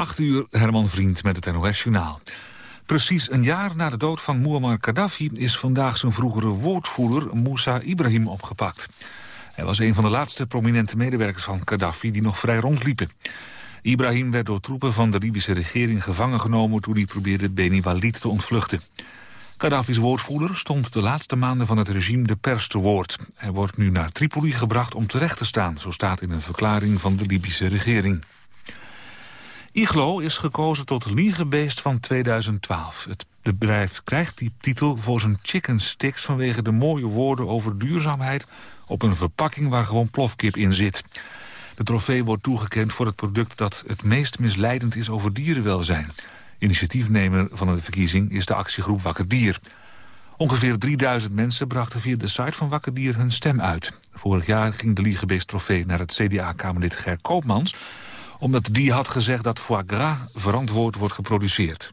8 uur, Herman Vriend met het NOS-journaal. Precies een jaar na de dood van Muammar Gaddafi... is vandaag zijn vroegere woordvoerder Moussa Ibrahim opgepakt. Hij was een van de laatste prominente medewerkers van Gaddafi... die nog vrij rondliepen. Ibrahim werd door troepen van de Libische regering gevangen genomen... toen hij probeerde Beni Walid te ontvluchten. Gaddafi's woordvoerder stond de laatste maanden van het regime de pers te woord. Hij wordt nu naar Tripoli gebracht om terecht te staan... zo staat in een verklaring van de Libische regering. Iglo is gekozen tot liegebeest van 2012. Het bedrijf krijgt die titel voor zijn chicken sticks... vanwege de mooie woorden over duurzaamheid... op een verpakking waar gewoon plofkip in zit. De trofee wordt toegekend voor het product dat het meest misleidend is over dierenwelzijn. Initiatiefnemer van de verkiezing is de actiegroep Wakker Dier. Ongeveer 3000 mensen brachten via de site van Wakker Dier hun stem uit. Vorig jaar ging de Liegebeest trofee naar het CDA-kamerlid Ger Koopmans omdat die had gezegd dat foie gras verantwoord wordt geproduceerd.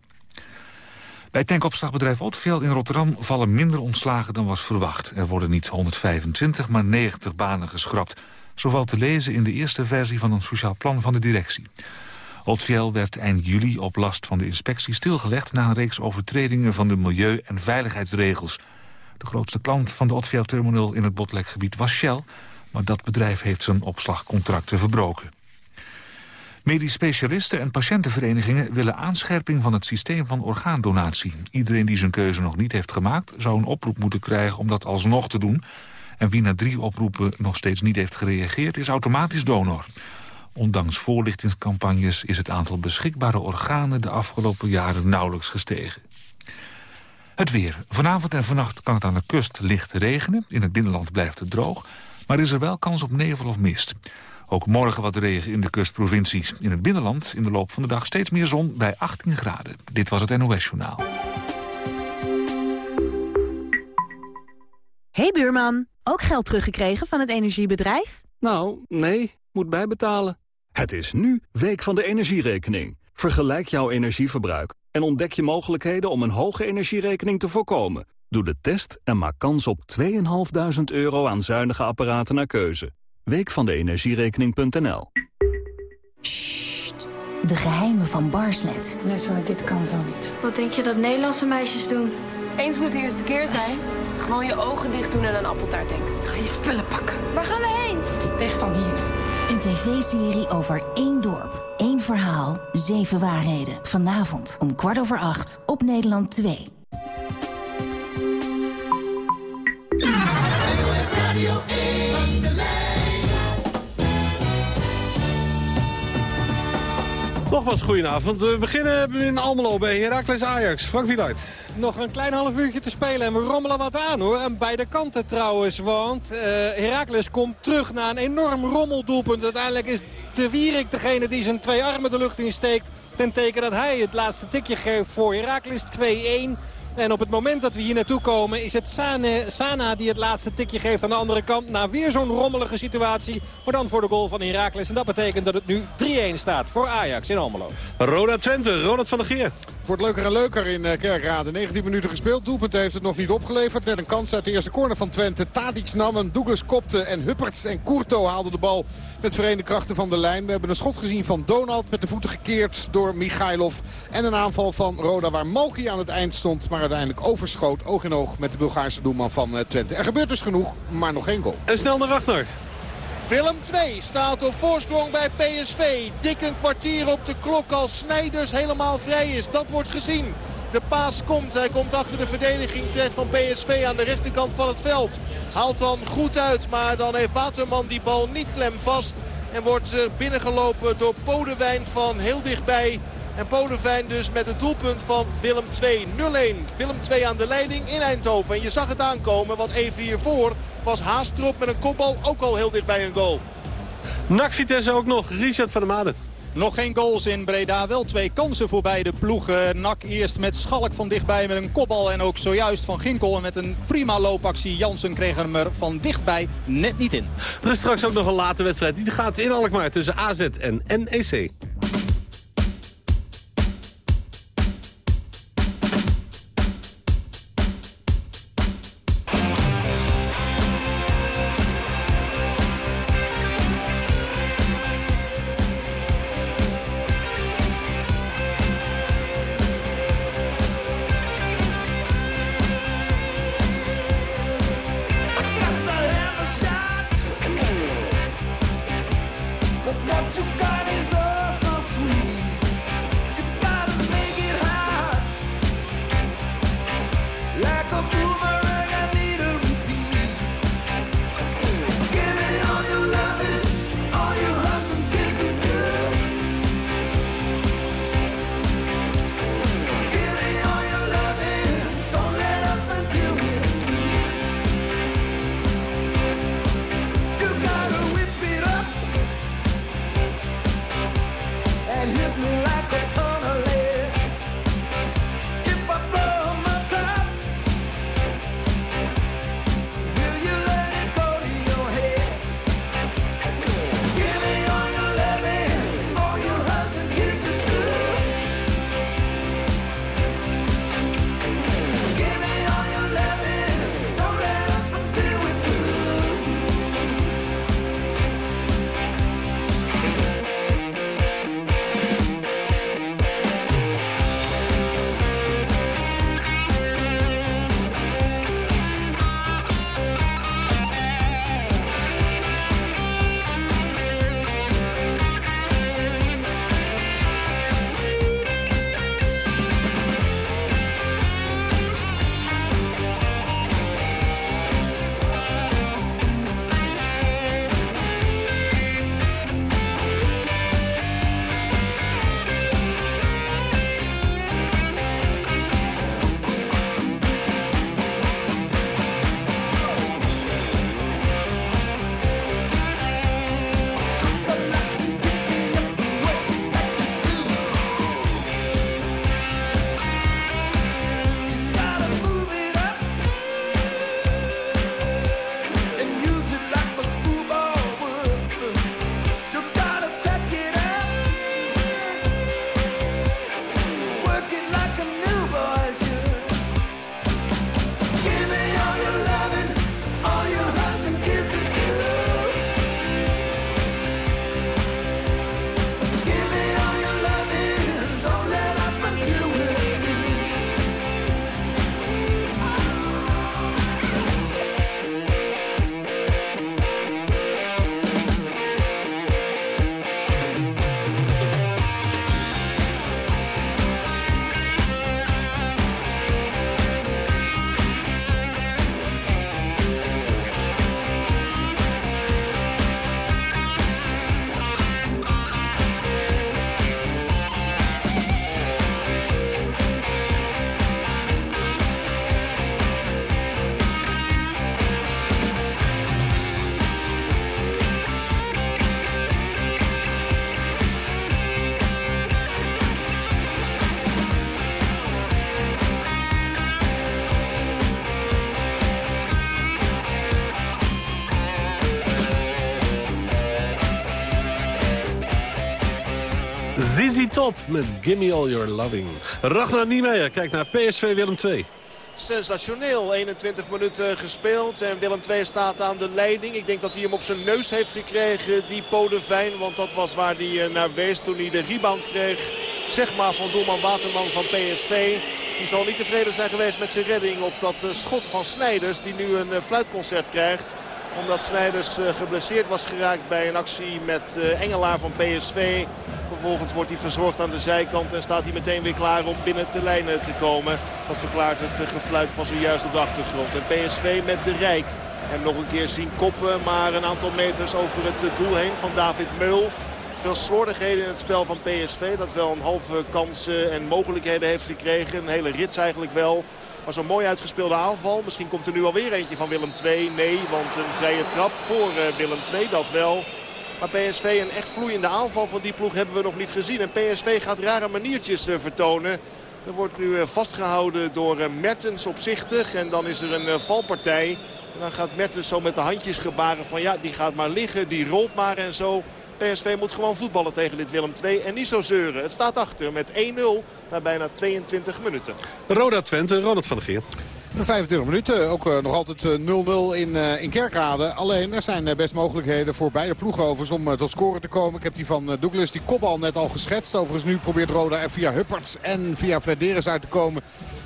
Bij tankopslagbedrijf Otveld in Rotterdam vallen minder ontslagen dan was verwacht. Er worden niet 125, maar 90 banen geschrapt. Zo valt te lezen in de eerste versie van een sociaal plan van de directie. Otveld werd eind juli op last van de inspectie stilgelegd... na een reeks overtredingen van de milieu- en veiligheidsregels. De grootste klant van de Otveld-terminal in het Botlekgebied was Shell... maar dat bedrijf heeft zijn opslagcontracten verbroken. Medisch specialisten en patiëntenverenigingen willen aanscherping van het systeem van orgaandonatie. Iedereen die zijn keuze nog niet heeft gemaakt zou een oproep moeten krijgen om dat alsnog te doen. En wie na drie oproepen nog steeds niet heeft gereageerd is automatisch donor. Ondanks voorlichtingscampagnes is het aantal beschikbare organen de afgelopen jaren nauwelijks gestegen. Het weer. Vanavond en vannacht kan het aan de kust licht regenen. In het binnenland blijft het droog. Maar is er wel kans op nevel of mist. Ook morgen wat regen in de kustprovincies. In het binnenland in de loop van de dag steeds meer zon bij 18 graden. Dit was het NOS Journaal. Hey buurman, ook geld teruggekregen van het energiebedrijf? Nou, nee, moet bijbetalen. Het is nu Week van de Energierekening. Vergelijk jouw energieverbruik en ontdek je mogelijkheden om een hoge energierekening te voorkomen. Doe de test en maak kans op 2.500 euro aan zuinige apparaten naar keuze. Week van de energierekening.nl de geheimen van Barslet. Nee, sorry, dit kan zo niet. Wat denk je dat Nederlandse meisjes doen? Eens moet de eerste keer zijn. Gewoon je ogen dicht doen en een appeltaart denken. Ga je spullen pakken. Waar gaan we heen? Weg van hier. Een tv-serie over één dorp, één verhaal, zeven waarheden. Vanavond om kwart over acht op Nederland 2. Nogmaals, goedenavond. We beginnen in Almelo bij Heracles Ajax. Frank Wieluid. Nog een klein half uurtje te spelen en we rommelen wat aan hoor. Aan beide kanten trouwens, want uh, Heracles komt terug na een enorm rommeldoelpunt. Uiteindelijk is de Wierik degene die zijn twee armen de lucht insteekt. Ten teken dat hij het laatste tikje geeft voor Heracles 2-1. En op het moment dat we hier naartoe komen is het Sane, Sana die het laatste tikje geeft aan de andere kant. Na weer zo'n rommelige situatie. Maar dan voor de goal van Herakles. En dat betekent dat het nu 3-1 staat voor Ajax in Almelo. Roda Twente, Ronald van der Geer. Het wordt leuker en leuker in eh, Kerkrade. 19 minuten gespeeld. Doelpunt heeft het nog niet opgeleverd. Net een kans uit de eerste corner van Twente. Tadic nam hem. Douglas kopte. En Hupperts en Courto haalden de bal met verenigde krachten van de lijn. We hebben een schot gezien van Donald. Met de voeten gekeerd door Michailov. En een aanval van Roda waar Malki aan het eind stond. Maar uiteindelijk overschoot. Oog in oog met de Bulgaarse doelman van eh, Twente. Er gebeurt dus genoeg, maar nog geen goal. En snel naar Ragnar. Willem 2 staat op voorsprong bij PSV. Dik een kwartier op de klok als Snijders helemaal vrij is. Dat wordt gezien. De paas komt. Hij komt achter de verdediging terecht van PSV aan de rechterkant van het veld. Haalt dan goed uit, maar dan heeft Waterman die bal niet klem vast. En wordt binnengelopen door Podewijn van heel dichtbij. En Podevijn dus met het doelpunt van Willem 2. 0-1. Willem 2 aan de leiding in Eindhoven. En je zag het aankomen, want even hiervoor was Haastrop met een kopbal ook al heel dichtbij een goal. NAC Vitesse ook nog. Richard van der Maden. Nog geen goals in Breda. Wel twee kansen voor beide ploegen. Nak eerst met Schalk van dichtbij met een kopbal. En ook zojuist van Ginkel. En met een prima loopactie. Jansen kreeg hem er van dichtbij net niet in. Er is straks ook nog een late wedstrijd. Die gaat in Alkmaar tussen AZ en NEC. Met Gimme All Your Loving. Ragnar Niemeyer kijkt naar PSV Willem 2. Sensationeel. 21 minuten gespeeld. En Willem II staat aan de leiding. Ik denk dat hij hem op zijn neus heeft gekregen, die Podevijn. Want dat was waar hij eh, naar wees toen hij de rebound kreeg. Zeg maar van doelman Waterman van PSV. Die zal niet tevreden zijn geweest met zijn redding op dat eh, schot van Snijders. Die nu een eh, fluitconcert krijgt omdat Snijders geblesseerd was geraakt bij een actie met Engelaar van PSV. Vervolgens wordt hij verzorgd aan de zijkant en staat hij meteen weer klaar om binnen de lijnen te komen. Dat verklaart het eh, gefluit van zojuist op de achtergrond. En PSV met de Rijk. En nog een keer zien koppen, maar een aantal meters over het eh, doel heen van David Meul. Veel slordigheden in het spel van PSV. Dat wel een halve kansen en mogelijkheden heeft gekregen. Een hele rits eigenlijk wel. Maar zo'n mooi uitgespeelde aanval. Misschien komt er nu alweer eentje van Willem II. Nee, want een vrije trap voor eh, Willem II, dat wel. Maar PSV een echt vloeiende aanval van die ploeg hebben we nog niet gezien. En PSV gaat rare maniertjes eh, vertonen. Er wordt nu eh, vastgehouden door Mertens opzichtig. En dan is er een valpartij. Dan gaat Mertens zo met de handjes gebaren van ja, die gaat maar liggen, die rolt maar en zo. PSV moet gewoon voetballen tegen dit Willem II en niet zo zeuren. Het staat achter met 1-0 na bijna 22 minuten. Roda Twente, Ronald van der Geer. 25 minuten, ook uh, nog altijd 0-0 uh, in, uh, in Kerkrade. Alleen, er zijn best mogelijkheden voor beide ploegovers om tot scoren te komen. Ik heb die van Douglas, die kopbal net al geschetst. Overigens nu probeert Roda er via Hupperts en via Vladeris uit te komen.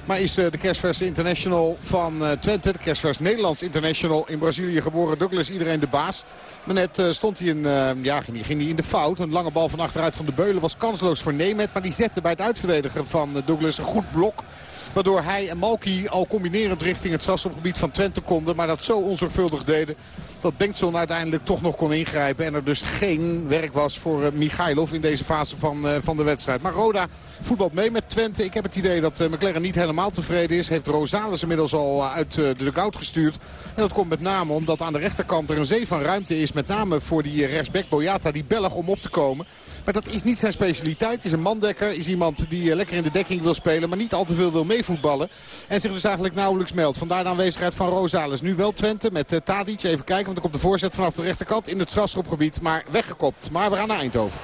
Maar is de kerstverse international van Twente, de kerstvers Nederlands international in Brazilië geboren. Douglas, iedereen de baas. Maar net stond hij, in, ja, ging, ging hij in de fout. Een lange bal van achteruit van de Beulen was kansloos voor Nemet. Maar die zette bij het uitverdedigen van Douglas een goed blok. Waardoor hij en Malky al combineerden redenerend richting het strafschopgebied van Twente konden. Maar dat zo onzorgvuldig deden dat Bengtson uiteindelijk toch nog kon ingrijpen. En er dus geen werk was voor uh, Michailov in deze fase van, uh, van de wedstrijd. Maar Roda voetbalt mee met Twente. Ik heb het idee dat uh, McLaren niet helemaal tevreden is. Heeft Rosales inmiddels al uit de dugout gestuurd. En dat komt met name omdat aan de rechterkant er een zee van ruimte is. Met name voor die rechtsback Boyata, die Belg om op te komen. Maar dat is niet zijn specialiteit. Is een mandekker. Is iemand die lekker in de dekking wil spelen. Maar niet al te veel wil En zich dus eigenlijk nauwelijks meldt. Vandaar de aanwezigheid van Rosales. Nu wel Twente met uh, Tadic. Even kijken. Want er komt de voorzet vanaf de rechterkant in het strafschopgebied. Maar weggekopt. Maar we gaan naar Eindhoven.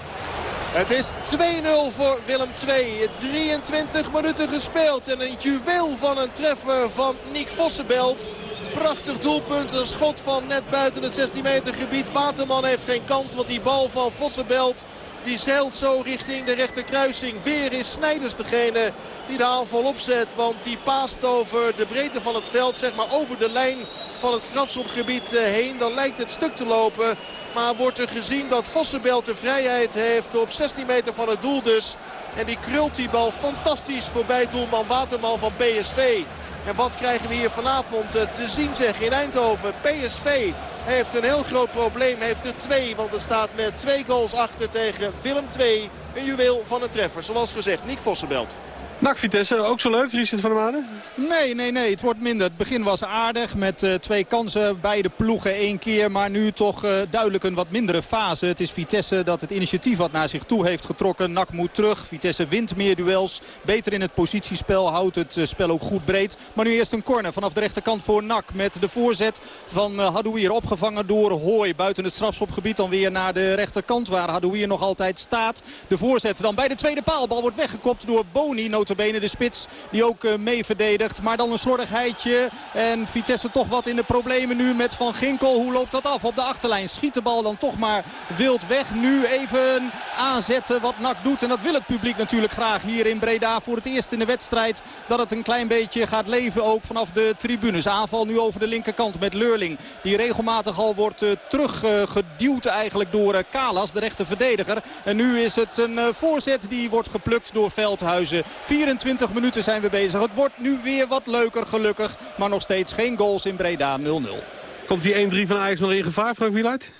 Het is 2-0 voor Willem II. 23 minuten gespeeld. En een juweel van een treffer van Nick Vossenbelt. Prachtig doelpunt. Een schot van net buiten het 16 meter gebied. Waterman heeft geen kans. Want die bal van Vossenbelt die zeilt zo richting de rechterkruising. Weer is Snijders degene die de aanval opzet. Want die paast over de breedte van het veld. Zeg maar over de lijn van het strafschopgebied heen. Dan lijkt het stuk te lopen. Maar wordt er gezien dat Vossenbelt de vrijheid heeft op 16 meter van het doel dus. En die krult die bal fantastisch voorbij doelman Waterman van PSV. En wat krijgen we hier vanavond te zien zeg in Eindhoven. PSV heeft een heel groot probleem. Heeft er twee. Want het staat met twee goals achter tegen Willem II. Een juweel van een treffer. Zoals gezegd, Nick Vossenbelt. NAC Vitesse, ook zo leuk, Richard van der Maden? Nee, nee, nee. Het wordt minder. Het begin was aardig met uh, twee kansen. Beide ploegen één keer. Maar nu toch uh, duidelijk een wat mindere fase. Het is Vitesse dat het initiatief wat naar zich toe heeft getrokken. NAC moet terug. Vitesse wint meer duels. Beter in het positiespel. Houdt het uh, spel ook goed breed. Maar nu eerst een corner vanaf de rechterkant voor NAC. Met de voorzet van Hadouier opgevangen door Hooi. Buiten het strafschopgebied dan weer naar de rechterkant. Waar Hadouier nog altijd staat. De voorzet dan bij de tweede paalbal wordt weggekopt door Boni notabene de spits die ook uh, mee verdedigt. Maar dan een slordigheidje. En Vitesse toch wat in de problemen nu met Van Ginkel. Hoe loopt dat af op de achterlijn? Schiet de bal dan toch maar wild weg. Nu even aanzetten wat NAC doet. En dat wil het publiek natuurlijk graag hier in Breda. Voor het eerst in de wedstrijd dat het een klein beetje gaat leven ook vanaf de tribunes. Aanval nu over de linkerkant met Leurling. Die regelmatig al wordt uh, teruggeduwd eigenlijk door uh, Kalas, de rechter verdediger. En nu is het een voorzet die wordt geplukt door Veldhuizen. 24 minuten zijn we bezig. Het wordt nu weer wat leuker gelukkig. Maar nog steeds geen goals in Breda 0-0. Komt die 1-3 van Ajax nog in gevaar, Frank Wieluid?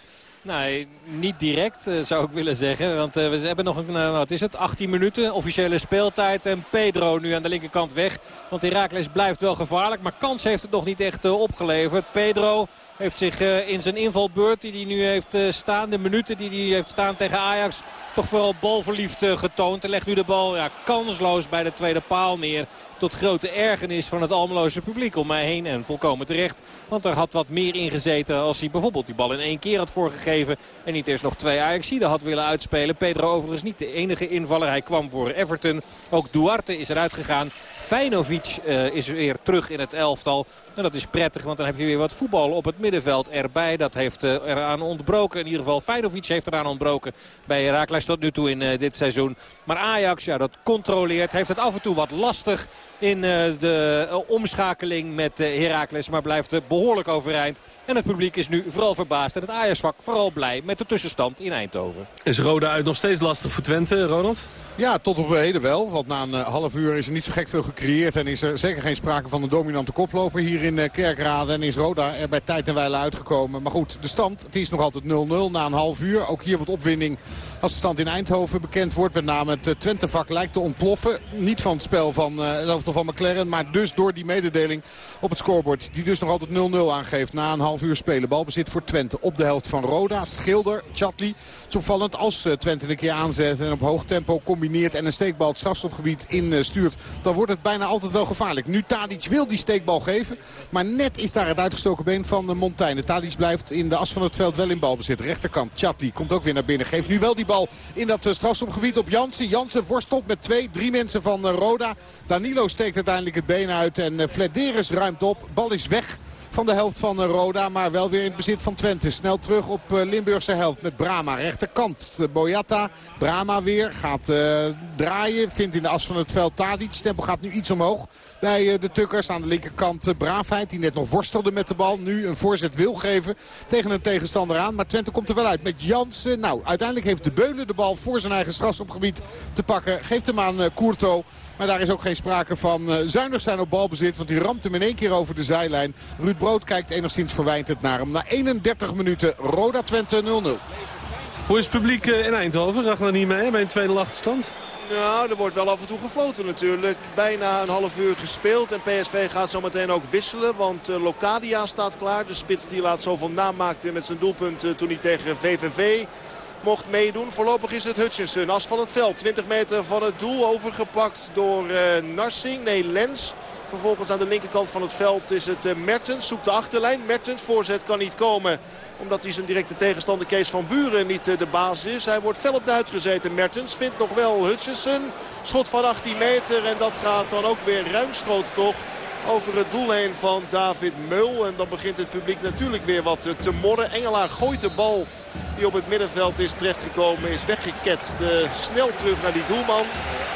Nee, niet direct uh, zou ik willen zeggen. Want uh, we hebben nog een, uh, wat is het, 18 minuten officiële speeltijd. En Pedro nu aan de linkerkant weg. Want Heracles blijft wel gevaarlijk. Maar kans heeft het nog niet echt opgeleverd. Pedro heeft zich in zijn invalbeurt die hij nu heeft staan. De minuten die hij heeft staan tegen Ajax. Toch vooral balverliefd getoond. En legt nu de bal ja, kansloos bij de tweede paal neer tot grote ergernis van het Almeloze publiek om mij heen. En volkomen terecht. Want er had wat meer ingezeten als hij bijvoorbeeld die bal in één keer had voorgegeven. En niet eerst nog twee Ajaxiden had willen uitspelen. Pedro overigens niet de enige invaller. Hij kwam voor Everton. Ook Duarte is eruit gegaan. Feinovic uh, is weer terug in het elftal. En dat is prettig, want dan heb je weer wat voetbal op het middenveld erbij. Dat heeft uh, eraan ontbroken. In ieder geval Feinovic heeft eraan ontbroken bij Herakles tot nu toe in uh, dit seizoen. Maar Ajax, ja, dat controleert. Heeft het af en toe wat lastig in de omschakeling met Herakles. Maar blijft behoorlijk overeind. En het publiek is nu vooral verbaasd. En het Ajax-vak vooral blij met de tussenstand in Eindhoven. Is Roda uit nog steeds lastig voor Twente, Ronald? Ja, tot op heden wel. Want na een uh, half uur is er niet zo gek veel gecreëerd. En is er zeker geen sprake van een dominante koploper hier in uh, Kerkrade. En is Roda er bij tijd en wijle uitgekomen. Maar goed, de stand het is nog altijd 0-0 na een half uur. Ook hier wat opwinding als de stand in Eindhoven bekend wordt. Met name het uh, Twente-vak lijkt te ontploffen. Niet van het spel van, uh, van McLaren. Maar dus door die mededeling op het scorebord. Die dus nog altijd 0-0 aangeeft na een half uur spelen. Balbezit voor Twente op de helft van Roda. Schilder, Chatli. Het is opvallend als Twente een keer aanzet en op hoog tempo combineert. En een steekbal het strafstopgebied instuurt. Dan wordt het bijna altijd wel gevaarlijk. Nu Tadic wil die steekbal geven. Maar net is daar het uitgestoken been van Montaigne. Tadic blijft in de as van het veld wel in balbezit. Rechterkant Chatli komt ook weer naar binnen. Geeft nu wel die bal in dat strafstopgebied op Jansen. Jansen worstelt met twee, drie mensen van Roda. Danilo steekt uiteindelijk het been uit en Flederis ruimt op. Bal is weg van de helft van Roda. Maar wel weer in het bezit van Twente. Snel terug op Limburgse helft met Brama. Rechterkant Boyata. Brama weer gaat draaien. Vindt in de as van het veld Tadic. Tempo gaat nu iets omhoog bij de Tukkers. Aan de linkerkant Braafheid die net nog worstelde met de bal. Nu een voorzet wil geven tegen een tegenstander aan. Maar Twente komt er wel uit met Jansen. Nou, uiteindelijk heeft de Beulen de bal voor zijn eigen strafschopgebied te pakken. Geeft hem aan Courto. Maar daar is ook geen sprake van uh, zuinig zijn op balbezit. Want die ramt hem in één keer over de zijlijn. Ruud Brood kijkt enigszins verwijntend naar hem. Na 31 minuten Roda Twente 0-0. Hoe is het publiek in Eindhoven? Rag er niet mee bij een tweede achterstand? Nou, er wordt wel af en toe gefloten natuurlijk. Bijna een half uur gespeeld. En PSV gaat zo meteen ook wisselen. Want uh, Locadia staat klaar. De spits die laat zoveel naam maakte met zijn doelpunt uh, toen hij tegen VVV mocht meedoen. Voorlopig is het Hutchinson. As van het veld. 20 meter van het doel. Overgepakt door uh, Narsing. Nee, Lens. Vervolgens aan de linkerkant van het veld is het Mertens. Zoekt de achterlijn. Mertens voorzet kan niet komen. Omdat hij zijn directe tegenstander Kees van Buren niet de baas is. Hij wordt fel op de gezeten. Mertens vindt nog wel Hutchinson. Schot van 18 meter. En dat gaat dan ook weer ruimschoots toch over het doel heen van David Meul. En dan begint het publiek natuurlijk weer wat te morren. Engelaar gooit de bal die op het middenveld is terechtgekomen. Is weggeketst. Uh, snel terug naar die doelman.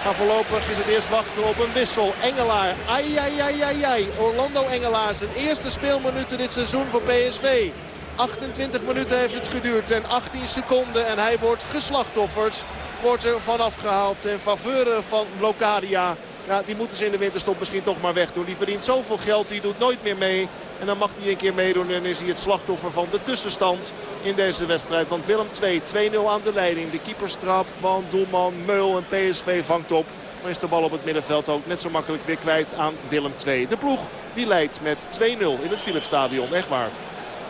Maar voorlopig is het eerst wachten op een wissel. Engelaar. Ai, ai, ai, ai, ai. Orlando Engelaar. Zijn eerste speelminuten dit seizoen voor PSV. 28 minuten heeft het geduurd en 18 seconden. En hij wordt geslachtofferd. Wordt er vanaf gehaald ten faveur van Blocadia. Ja, die moeten ze in de winterstop misschien toch maar wegdoen. Die verdient zoveel geld, die doet nooit meer mee. En dan mag hij een keer meedoen en is hij het slachtoffer van de tussenstand in deze wedstrijd. Want Willem 2, 2-0 aan de leiding. De keeperstrap van doelman Meul en PSV vangt op. Maar is de bal op het middenveld ook net zo makkelijk weer kwijt aan Willem 2. De ploeg die leidt met 2-0 in het Philipsstadion. Echt waar.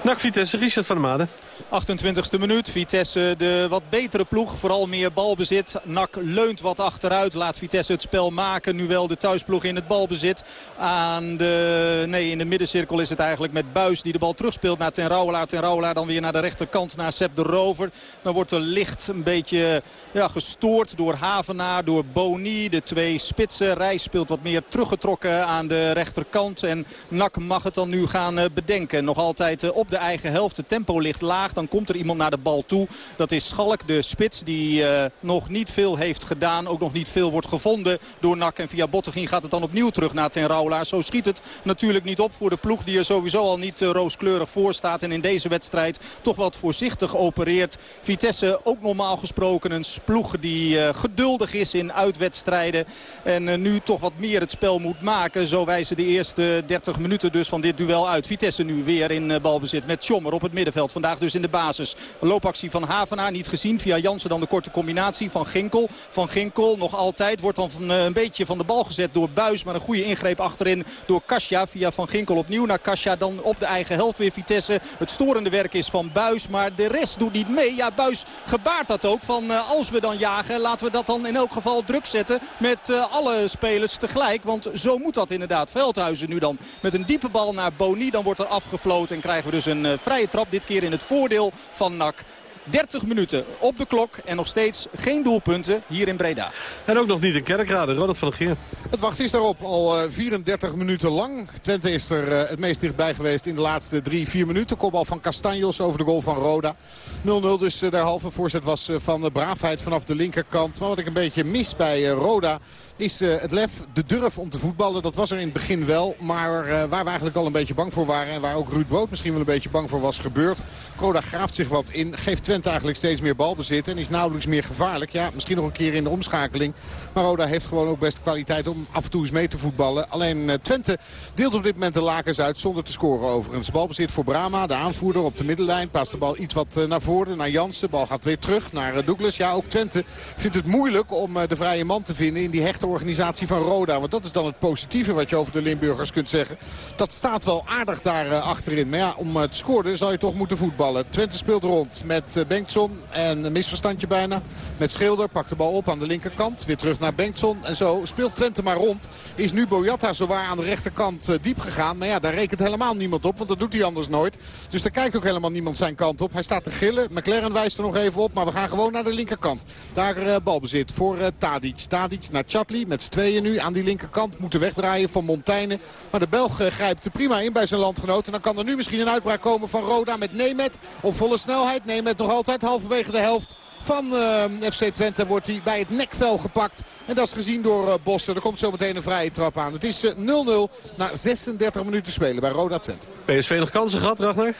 Nak Vitesse, Richard van der Maden. 28e minuut. Vitesse de wat betere ploeg. Vooral meer balbezit. Nak leunt wat achteruit. Laat Vitesse het spel maken. Nu wel de thuisploeg in het balbezit. Aan de, nee, in de middencirkel is het eigenlijk met Buis die de bal terugspeelt naar Ten Rouwelaar. Ten Rouwelaar dan weer naar de rechterkant naar Sepp de Rover. Dan wordt er licht een beetje ja, gestoord door Havenaar, door Boni. De twee spitsen. Reis speelt wat meer teruggetrokken aan de rechterkant. En Nak mag het dan nu gaan eh, bedenken. Nog altijd eh, op de eigen helft. Het tempo ligt laag. Dan komt er iemand naar de bal toe. Dat is Schalk, de spits, die uh, nog niet veel heeft gedaan. Ook nog niet veel wordt gevonden door Nak. En via Bottegien gaat het dan opnieuw terug naar Ten Rouwelaar. Zo schiet het natuurlijk niet op voor de ploeg die er sowieso al niet uh, rooskleurig voor staat. En in deze wedstrijd toch wat voorzichtig opereert. Vitesse ook normaal gesproken een ploeg die uh, geduldig is in uitwedstrijden. En nu toch wat meer het spel moet maken. Zo wijzen de eerste 30 minuten dus van dit duel uit. Vitesse nu weer in balbezit met Tjommer op het middenveld. Vandaag dus in de basis. Een loopactie van Havenaar niet gezien. Via Jansen dan de korte combinatie van Ginkel. Van Ginkel nog altijd. Wordt dan uh, een beetje van de bal gezet door Buis. Maar een goede ingreep achterin door Kasia. Via Van Ginkel opnieuw naar Kasia. Dan op de eigen helft weer Vitesse. Het storende werk is van Buis. Maar de rest doet niet mee. Ja, Buis gebaart dat ook. Van uh, als we dan jagen laten we dat dan in elk geval druk zetten. Met uh, alle spelers tegelijk. Want zo moet dat inderdaad. Veldhuizen nu dan met een diepe bal naar Boni. Dan wordt er afgefloten en krijgen we dus een vrije trap. Dit keer in het voordeel van NAC. 30 minuten op de klok en nog steeds geen doelpunten hier in Breda. En ook nog niet in Kerkrade, Ronald van der Geer. Het wacht is daarop al 34 minuten lang. Twente is er het meest dichtbij geweest in de laatste 3, 4 minuten. Kopbal van Castanjos over de goal van Roda. 0-0 dus de halve voorzet was van de braafheid vanaf de linkerkant. Maar wat ik een beetje mis bij Roda is het lef, de durf om te voetballen. Dat was er in het begin wel. Maar waar we eigenlijk al een beetje bang voor waren. En waar ook Ruud Brood misschien wel een beetje bang voor was gebeurd. Roda graaft zich wat in. Geeft Twente eigenlijk steeds meer balbezit. En is nauwelijks meer gevaarlijk. Ja, misschien nog een keer in de omschakeling. Maar Roda heeft gewoon ook best kwaliteit om af en toe eens mee te voetballen. Alleen uh, Twente deelt op dit moment de lakens uit zonder te scoren overigens. Balbezit voor Brama, de aanvoerder op de middenlijn. Paast de bal iets wat naar voren, naar Jansen. Bal gaat weer terug naar Douglas. Ja, ook Twente vindt het moeilijk om de vrije man te vinden in die hechte organisatie van Roda. Want dat is dan het positieve wat je over de Limburgers kunt zeggen. Dat staat wel aardig daar achterin. Maar ja, om te scoren zal je toch moeten voetballen. Twente speelt rond met met Bengtson. En een misverstandje bijna. Met Schilder pakt de bal op aan de linkerkant. Weer terug naar Bengtson. En zo speelt Twente maar rond. Is nu Boyata zowaar aan de rechterkant diep gegaan. Maar ja, daar rekent helemaal niemand op. Want dat doet hij anders nooit. Dus daar kijkt ook helemaal niemand zijn kant op. Hij staat te gillen. McLaren wijst er nog even op. Maar we gaan gewoon naar de linkerkant. Daar balbezit voor Tadic. Tadic naar Met z'n tweeën nu aan die linkerkant. Moeten wegdraaien van Montaigne. Maar de Belg grijpt er prima in bij zijn landgenoot. En dan kan er nu misschien een uitbraak komen van Roda met Nemet. Op volle snelheid. Nemet nog altijd halverwege de helft van uh, FC Twente wordt hij bij het nekvel gepakt. En dat is gezien door uh, Bossen. Er komt zo meteen een vrije trap aan. Het is 0-0 uh, na 36 minuten spelen bij Roda Twente. PSV nog kansen gehad, Ragnar?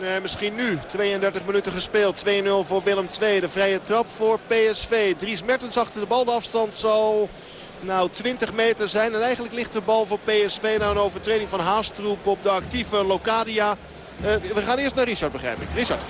Nee, misschien nu. 32 minuten gespeeld. 2-0 voor Willem II. De vrije trap voor PSV. Dries Mertens achter de bal. De afstand zal nou 20 meter zijn. En eigenlijk ligt de bal voor PSV na een overtreding van Haastroep op de actieve Locadia. Uh, we gaan eerst naar Richard, begrijp ik. Richard.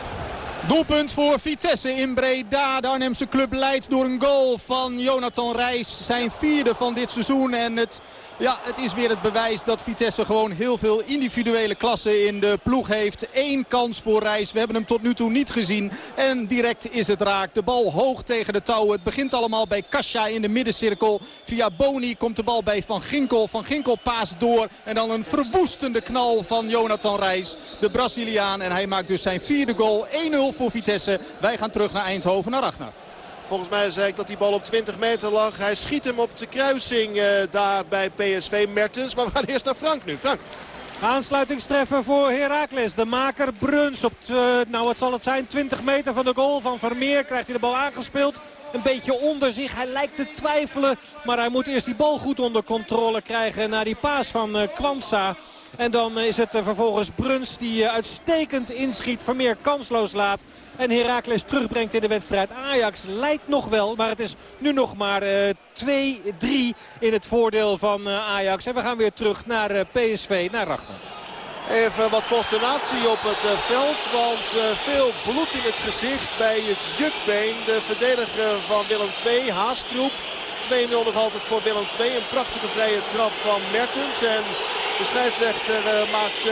Doelpunt voor Vitesse in Breda. De Arnhemse club leidt door een goal van Jonathan Reis. Zijn vierde van dit seizoen. En het ja, het is weer het bewijs dat Vitesse gewoon heel veel individuele klassen in de ploeg heeft. Eén kans voor Reis. We hebben hem tot nu toe niet gezien. En direct is het raak. De bal hoog tegen de touwen. Het begint allemaal bij Kasja in de middencirkel. Via Boni komt de bal bij Van Ginkel. Van Ginkel paast door. En dan een verwoestende knal van Jonathan Reis. De Braziliaan. En hij maakt dus zijn vierde goal. 1-0 voor Vitesse. Wij gaan terug naar Eindhoven, naar Ragnar. Volgens mij zei ik dat die bal op 20 meter lag. Hij schiet hem op de kruising uh, daar bij PSV Mertens. Maar we gaan eerst naar Frank nu. Frank. Aansluitingstreffer voor Heracles. De maker Bruns op, uh, nou wat zal het zijn, 20 meter van de goal van Vermeer. Krijgt hij de bal aangespeeld. Een beetje onder zich. Hij lijkt te twijfelen. Maar hij moet eerst die bal goed onder controle krijgen. Naar die paas van uh, Kwanza. En dan is het vervolgens Bruns die uitstekend inschiet. Vermeer kansloos laat. En Heracles terugbrengt in de wedstrijd. Ajax leidt nog wel, maar het is nu nog maar uh, 2-3 in het voordeel van Ajax. En we gaan weer terug naar PSV, naar Ragnar. Even wat consternatie op het uh, veld. Want uh, veel bloed in het gezicht bij het jukbeen. De verdediger van Willem II, Haastroep. 2-0 nog altijd voor Willem II. Een prachtige vrije trap van Mertens. En de scheidsrechter uh, maakt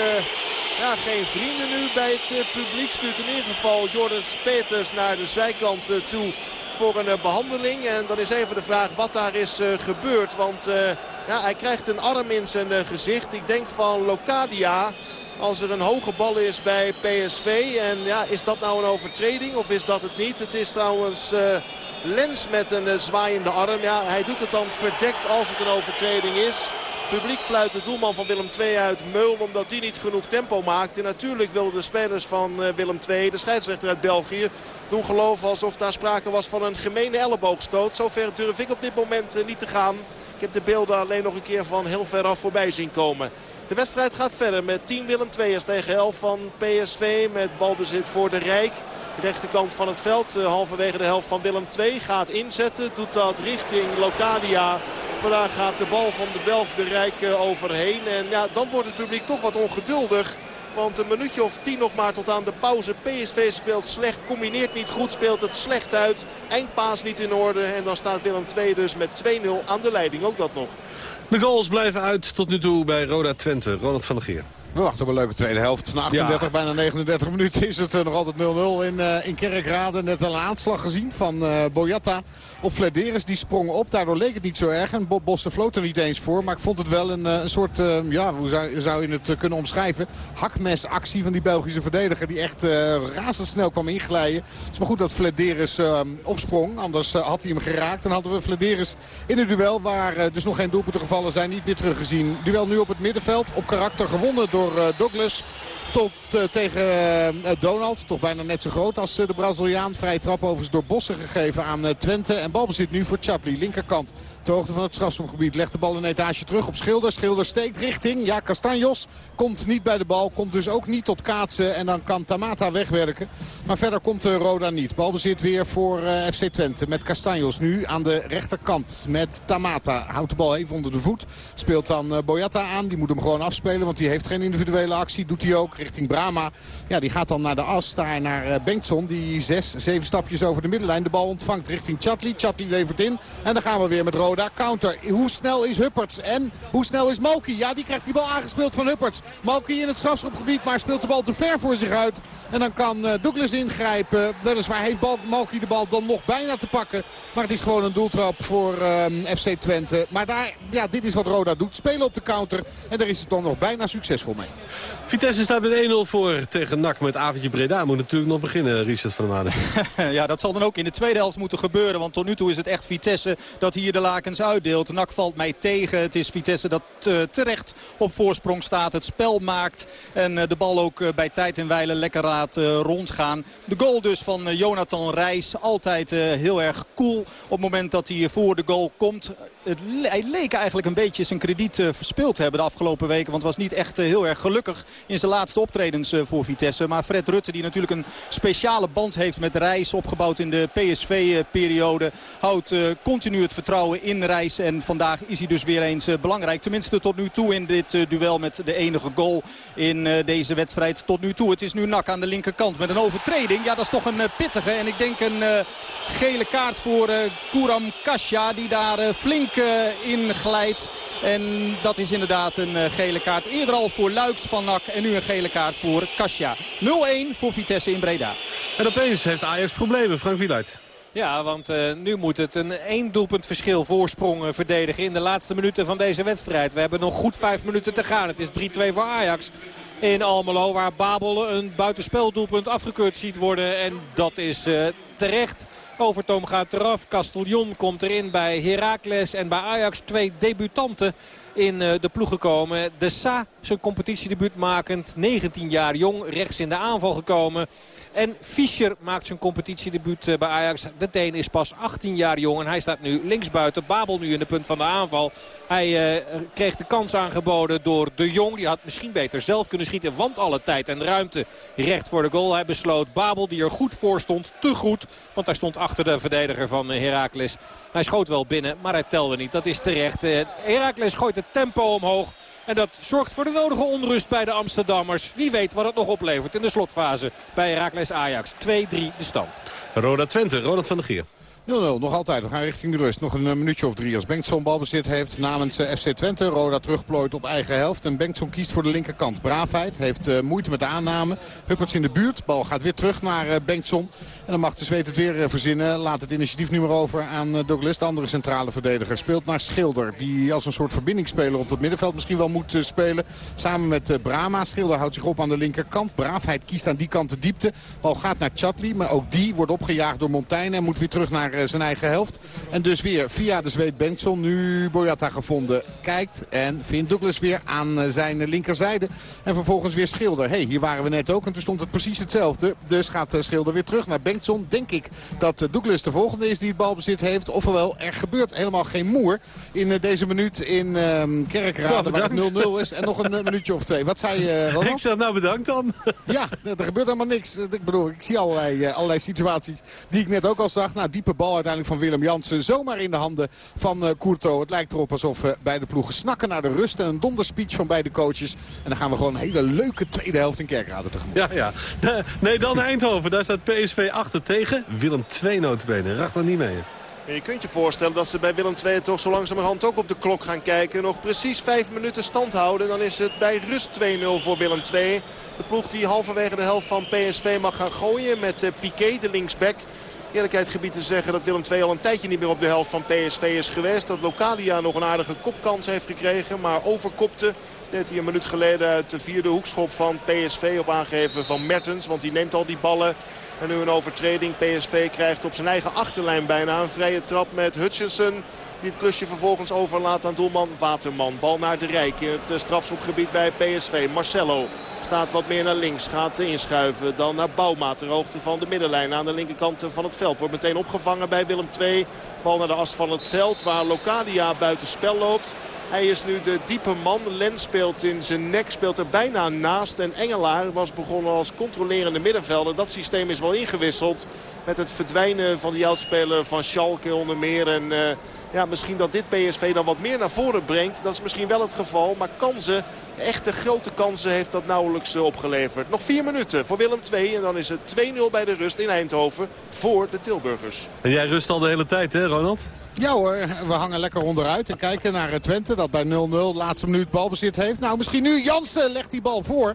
ja, geen vrienden nu bij het publiek. Stuurt in ieder geval Jordan Peters naar de zijkant toe voor een uh, behandeling. En dan is even de vraag wat daar is gebeurd. Want ja, hij krijgt een arm in zijn gezicht. Ik denk van Locadia. Als er een hoge bal is bij PSV. En ja, is dat nou een overtreding of is dat het niet? Het is trouwens Lens met een zwaaiende arm. Ja, hij doet het dan verdekt als het een overtreding is. Publiek fluit de doelman van Willem II uit Meul omdat die niet genoeg tempo maakt. En natuurlijk wilden de spelers van eh, Willem II, de scheidsrechter uit België, doen geloven alsof daar sprake was van een gemene elleboogstoot. Zover durf ik op dit moment eh, niet te gaan. Ik heb de beelden alleen nog een keer van heel ver af voorbij zien komen. De wedstrijd gaat verder met 10 Willem II'ers tegen 11 van PSV. Met balbezit voor de Rijk. De rechterkant van het veld, eh, halverwege de helft van Willem II. Gaat inzetten, doet dat richting Locadia. Maar daar gaat de bal van de Belg de Rijk overheen. En ja, dan wordt het publiek toch wat ongeduldig. Want een minuutje of tien nog maar tot aan de pauze. PSV speelt slecht, combineert niet goed, speelt het slecht uit. Eindpaas niet in orde. En dan staat Willem II dus met 2-0 aan de leiding. Ook dat nog. De goals blijven uit tot nu toe bij Roda Twente. Ronald van der Geer. We wachten op een leuke tweede helft. Na 38, ja. bijna 39 minuten is het nog altijd 0-0 in, uh, in Kerkrade. Net een aanslag gezien van uh, Boyata op Flederis. Die sprong op. Daardoor leek het niet zo erg. En Bob Bossen floot er niet eens voor. Maar ik vond het wel een, een soort, uh, ja, hoe zou, zou je het kunnen omschrijven? Hakmesactie van die Belgische verdediger. Die echt razendsnel kwam inglijden. Het is maar goed dat Flederis opsprong. Anders had hij hem geraakt. Dan hadden we Flederis in het duel. Waar dus nog geen doelpunten gevallen zijn. Niet meer teruggezien. Duel nu op het middenveld. Op karakter gewonnen door Douglas tot uh, tegen uh, Donald. Toch bijna net zo groot als de Braziliaan. Vrije trap overigens door Bossen gegeven aan Twente. En balbezit nu voor Chatley. Linkerkant. Ter hoogte van het strafschopgebied. Legt de bal een etage terug op Schilder. Schilder steekt richting. Ja, Castanjos komt niet bij de bal. Komt dus ook niet tot kaatsen. En dan kan Tamata wegwerken. Maar verder komt Roda niet. Balbezit weer voor FC Twente. Met Castanjos nu aan de rechterkant. Met Tamata. Houdt de bal even onder de voet. Speelt dan Boyata aan. Die moet hem gewoon afspelen. Want die heeft geen individuele actie. Doet hij ook richting Brama. Ja, die gaat dan naar de as. Daar naar uh, Bengtson. Die zes, zeven stapjes over de middenlijn. De bal ontvangt richting Chatli. Chatli levert in. En dan gaan we weer met Roda. Counter. Hoe snel is Hupperts? En hoe snel is Malki? Ja, die krijgt die bal aangespeeld van Hupperts. Malki in het strafschopgebied. Maar speelt de bal te ver voor zich uit. En dan kan Douglas ingrijpen. Weliswaar heeft Malki de bal dan nog bijna te pakken. Maar het is gewoon een doeltrap voor ehm, FC Twente. Maar daar, ja, dit is wat Roda doet. Spelen op de counter. En daar is het dan nog bijna succesvol Vitesse staat met 1-0 voor tegen NAC met avondje Breda. Moet natuurlijk nog beginnen, Richard van der Maden. ja, dat zal dan ook in de tweede helft moeten gebeuren. Want tot nu toe is het echt Vitesse dat hier de lakens uitdeelt. NAC valt mij tegen. Het is Vitesse dat uh, terecht op voorsprong staat. Het spel maakt. En uh, de bal ook uh, bij tijd en wijle lekker laat rondgaan. De goal dus van Jonathan Reis. Altijd heel erg cool op het moment dat hij voor de goal komt. Het, hij leek eigenlijk een beetje zijn krediet verspeeld te hebben de afgelopen weken. Want was niet echt heel erg gelukkig in zijn laatste optredens eh, voor Vitesse. Maar Fred Rutte die natuurlijk een speciale band heeft met Reis. Opgebouwd in de PSV-periode. Houdt eh, continu het vertrouwen in Reis. En vandaag is hij dus weer eens eh, belangrijk. Tenminste tot nu toe in dit duel met de enige goal in deze wedstrijd tot nu toe. Het is nu Nak aan de linkerkant met een overtreding. Ja, dat is toch een pittige. En ik denk een gele kaart voor Kuram Kasja die daar flink in glijdt. En dat is inderdaad een gele kaart. Eerder al voor Luiks van Nak en nu een gele kaart voor Kasia. 0-1 voor Vitesse in Breda. En opeens heeft Ajax problemen. Frank Wieluid. Ja, want uh, nu moet het een één doelpunt verschil voorsprong uh, verdedigen in de laatste minuten van deze wedstrijd. We hebben nog goed vijf minuten te gaan. Het is 3-2 voor Ajax in Almelo. Waar Babel een buitenspeldoelpunt afgekeurd ziet worden. En dat is uh, terecht. Overtoom gaat eraf. Castellon komt erin bij Heracles. En bij Ajax twee debutanten in de ploeg gekomen. De Sa, zijn competitiedebuut makend. 19 jaar jong, rechts in de aanval gekomen. En Fischer maakt zijn competitiedebuut eh, bij Ajax. De Deen is pas 18 jaar jong en hij staat nu linksbuiten. Babel nu in de punt van de aanval. Hij uh, kreeg de kans aangeboden door De Jong. Die had misschien beter zelf kunnen schieten. Want alle tijd en ruimte recht voor de goal. Hij besloot Babel die er goed voor stond. Te goed. Want hij stond achter de verdediger van eh, Heracles. Hij schoot wel binnen, maar hij telde niet. Dat is terecht. Heracles gooit het tempo omhoog. En dat zorgt voor de nodige onrust bij de Amsterdammers. Wie weet wat het nog oplevert in de slotfase bij Herakles Ajax. 2-3 de stand. Roda Twente, Ronald van der Geer. 0-0, nog altijd. We gaan richting de rust. Nog een eh, minuutje of drie als Bengtson balbezit heeft namens eh, FC Twente. Roda terugplooit op eigen helft. En Bengtson kiest voor de linkerkant. Braafheid heeft uh, moeite met de aanname. Hupperts in de buurt. Bal gaat weer terug naar uh, Bengtson. En dan mag de Zweet het weer verzinnen. Laat het initiatief nu maar over aan Douglas. De andere centrale verdediger speelt naar Schilder. Die als een soort verbindingsspeler op het middenveld misschien wel moet spelen. Samen met Brama. Schilder houdt zich op aan de linkerkant. Braafheid kiest aan die kant de diepte. Bal gaat naar Chatli. Maar ook die wordt opgejaagd door Montaigne. En moet weer terug naar zijn eigen helft. En dus weer via de Zweed Bengtson nu Boyata gevonden. Kijkt en vindt Douglas weer aan eh, zijn linkerzijde. En vervolgens weer Schilder. hey, hier waren we net ook en toen stond het precies hetzelfde. Dus gaat eh, Schilder weer terug naar Bengtson. Denk ik dat eh, Douglas de volgende is die het balbezit heeft. Ofwel, er gebeurt helemaal geen moer in deze minuut in uh, Kerkrade. waar het 0-0 is. En nog een minuutje of twee. Wat zei je, uh, Ik zeg nou bedankt dan. Ja, er gebeurt helemaal niks. Ik bedoel, ik zie allerlei, allerlei situaties die ik net ook al zag. Nou, diepe bal uiteindelijk van Willem Jansen zomaar in de handen van uh, Courto. Het lijkt erop alsof uh, beide ploegen snakken naar de rust. En een donderspeech van beide coaches. En dan gaan we gewoon een hele leuke tweede helft in Kerkrade tegemoet. Ja, ja. Nee, dan Eindhoven. Daar staat PSV achter tegen. Willem 2 notenbenen. Racht er niet mee. je kunt je voorstellen dat ze bij Willem II toch zo langzamerhand ook op de klok gaan kijken. Nog precies vijf minuten stand houden. Dan is het bij rust 2-0 voor Willem II. De ploeg die halverwege de helft van PSV mag gaan gooien met uh, Piqué, de linksback. Eerlijkheid gebied te zeggen dat Willem II al een tijdje niet meer op de helft van PSV is geweest. Dat Locadia nog een aardige kopkans heeft gekregen. Maar overkopte deed hij een minuut geleden uit de vierde hoekschop van PSV op aangeven van Mertens. Want die neemt al die ballen. En nu een overtreding. PSV krijgt op zijn eigen achterlijn bijna een vrije trap met Hutchinson. Die het klusje vervolgens overlaat aan doelman Waterman. Bal naar de Rijk in het eh, strafschopgebied bij PSV. Marcelo staat wat meer naar links. Gaat inschuiven. Dan naar Bouma ter hoogte van de middenlijn aan de linkerkant van het veld. Wordt meteen opgevangen bij Willem II. Bal naar de as van het veld waar Locadia buiten spel loopt. Hij is nu de diepe man. Lens speelt in zijn nek, speelt er bijna naast. En Engelaar was begonnen als controlerende middenvelder. Dat systeem is wel ingewisseld met het verdwijnen van die oudspeler van Schalke onder meer. En uh, ja, misschien dat dit PSV dan wat meer naar voren brengt. Dat is misschien wel het geval. Maar kansen, echte grote kansen heeft dat nauwelijks opgeleverd. Nog vier minuten voor Willem II. En dan is het 2-0 bij de rust in Eindhoven voor de Tilburgers. En jij rust al de hele tijd hè Ronald? Ja hoor, we hangen lekker onderuit en kijken naar Twente dat bij 0-0 laatste minuut balbezit heeft. Nou misschien nu Jansen legt die bal voor.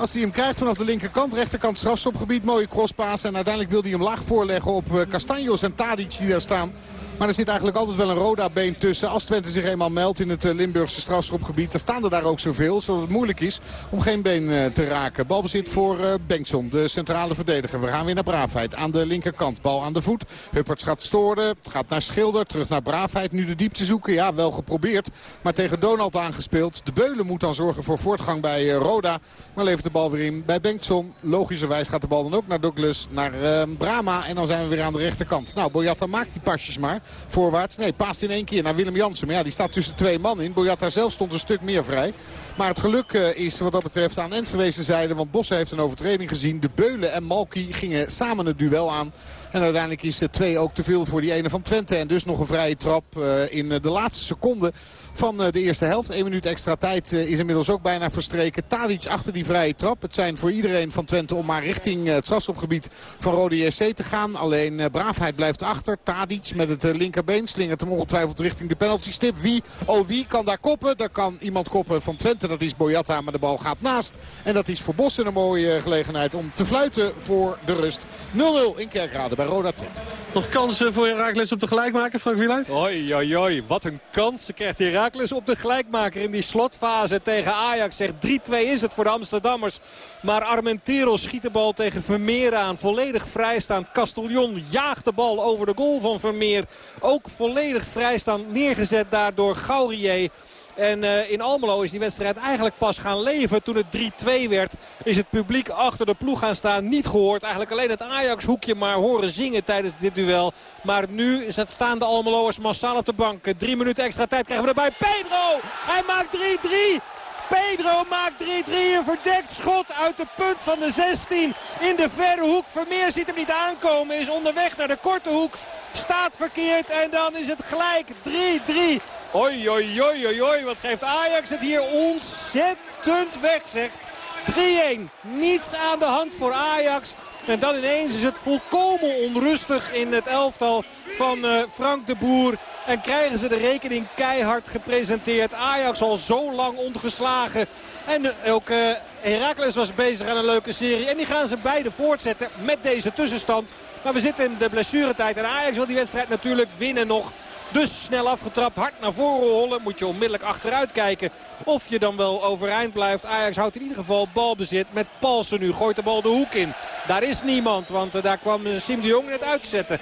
Als hij hem krijgt vanaf de linkerkant, rechterkant strafstopgebied. Mooie crosspaas en uiteindelijk wil hij hem laag voorleggen op Castanjos en Tadic die daar staan. Maar er zit eigenlijk altijd wel een Roda-been tussen. Als Twente zich eenmaal meldt in het Limburgse strafschopgebied. Dan staan er daar ook zoveel. Zodat het moeilijk is om geen been te raken. Balbezit voor Bengtson, de centrale verdediger. We gaan weer naar Braafheid aan de linkerkant. Bal aan de voet. Hupperts gaat. Het gaat naar Schilder. Terug naar Braafheid. Nu de diepte zoeken. Ja, wel geprobeerd. Maar tegen Donald aangespeeld. De Beulen moet dan zorgen voor voortgang bij Roda. Maar levert de bal weer in bij Bengtson. Logischerwijs gaat de bal dan ook naar Douglas. Naar Brama. En dan zijn we weer aan de rechterkant. Nou, Boyata maakt die pasjes maar voorwaarts. Nee, paast in één keer naar Willem Jansen. Maar ja, die staat tussen twee man in. Boyata zelf stond een stuk meer vrij. Maar het geluk is wat dat betreft aan Enschede zijde. Want Bosse heeft een overtreding gezien. De Beulen en Malky gingen samen het duel aan. En uiteindelijk is het twee ook te veel voor die ene van Twente. En dus nog een vrije trap in de laatste seconde van de eerste helft. Eén minuut extra tijd is inmiddels ook bijna verstreken. Tadic achter die vrije trap. Het zijn voor iedereen van Twente om maar richting het strafschopgebied van Rode JC te gaan. Alleen Braafheid blijft achter. Tadic met het linkerbeen slingert hem ongetwijfeld richting de penalty stip. Wie, oh wie kan daar koppen? Daar kan iemand koppen van Twente. Dat is Boyata, maar de bal gaat naast. En dat is voor Bossen een mooie gelegenheid om te fluiten voor de rust. 0-0 in Kerkrade bij Roda Twente. Nog kansen voor Herakles op de gelijkmaker, Frank Wieluid? Oi, oi, oi. Wat een kans krijgt Herakles op de gelijkmaker in die slotfase tegen Ajax. Zegt 3-2 is het voor de Maar Armentero schiet de bal tegen Vermeer aan. Volledig vrijstaand. Castellon jaagt de bal over de goal van Vermeer. Ook volledig vrijstaand neergezet daar door Gaurier. En uh, in Almelo is die wedstrijd eigenlijk pas gaan leven. Toen het 3-2 werd is het publiek achter de ploeg gaan staan. Niet gehoord. Eigenlijk alleen het Ajax-hoekje maar horen zingen tijdens dit duel. Maar nu staan de Almeloers massaal op de bank. Drie minuten extra tijd krijgen we erbij. Pedro! Hij maakt 3-3! Pedro maakt 3-3. Een verdekt schot uit de punt van de 16 in de verre hoek. Vermeer ziet hem niet aankomen. Is onderweg naar de korte hoek. Staat verkeerd en dan is het gelijk 3-3. Oi, oi, oi, oi, oi. Wat geeft Ajax het hier ontzettend weg, zeg. 3-1. Niets aan de hand voor Ajax. En dan ineens is het volkomen onrustig in het elftal van uh, Frank de Boer. En krijgen ze de rekening keihard gepresenteerd. Ajax al zo lang ongeslagen. En ook uh, Heracles was bezig aan een leuke serie. En die gaan ze beide voortzetten met deze tussenstand. Maar we zitten in de blessuretijd. En Ajax wil die wedstrijd natuurlijk winnen nog. Dus snel afgetrapt, hard naar voren rollen. Moet je onmiddellijk achteruit kijken of je dan wel overeind blijft. Ajax houdt in ieder geval balbezit met Palsen nu. Gooit de bal de hoek in. Daar is niemand, want uh, daar kwam Sim de Jong net uitzetten.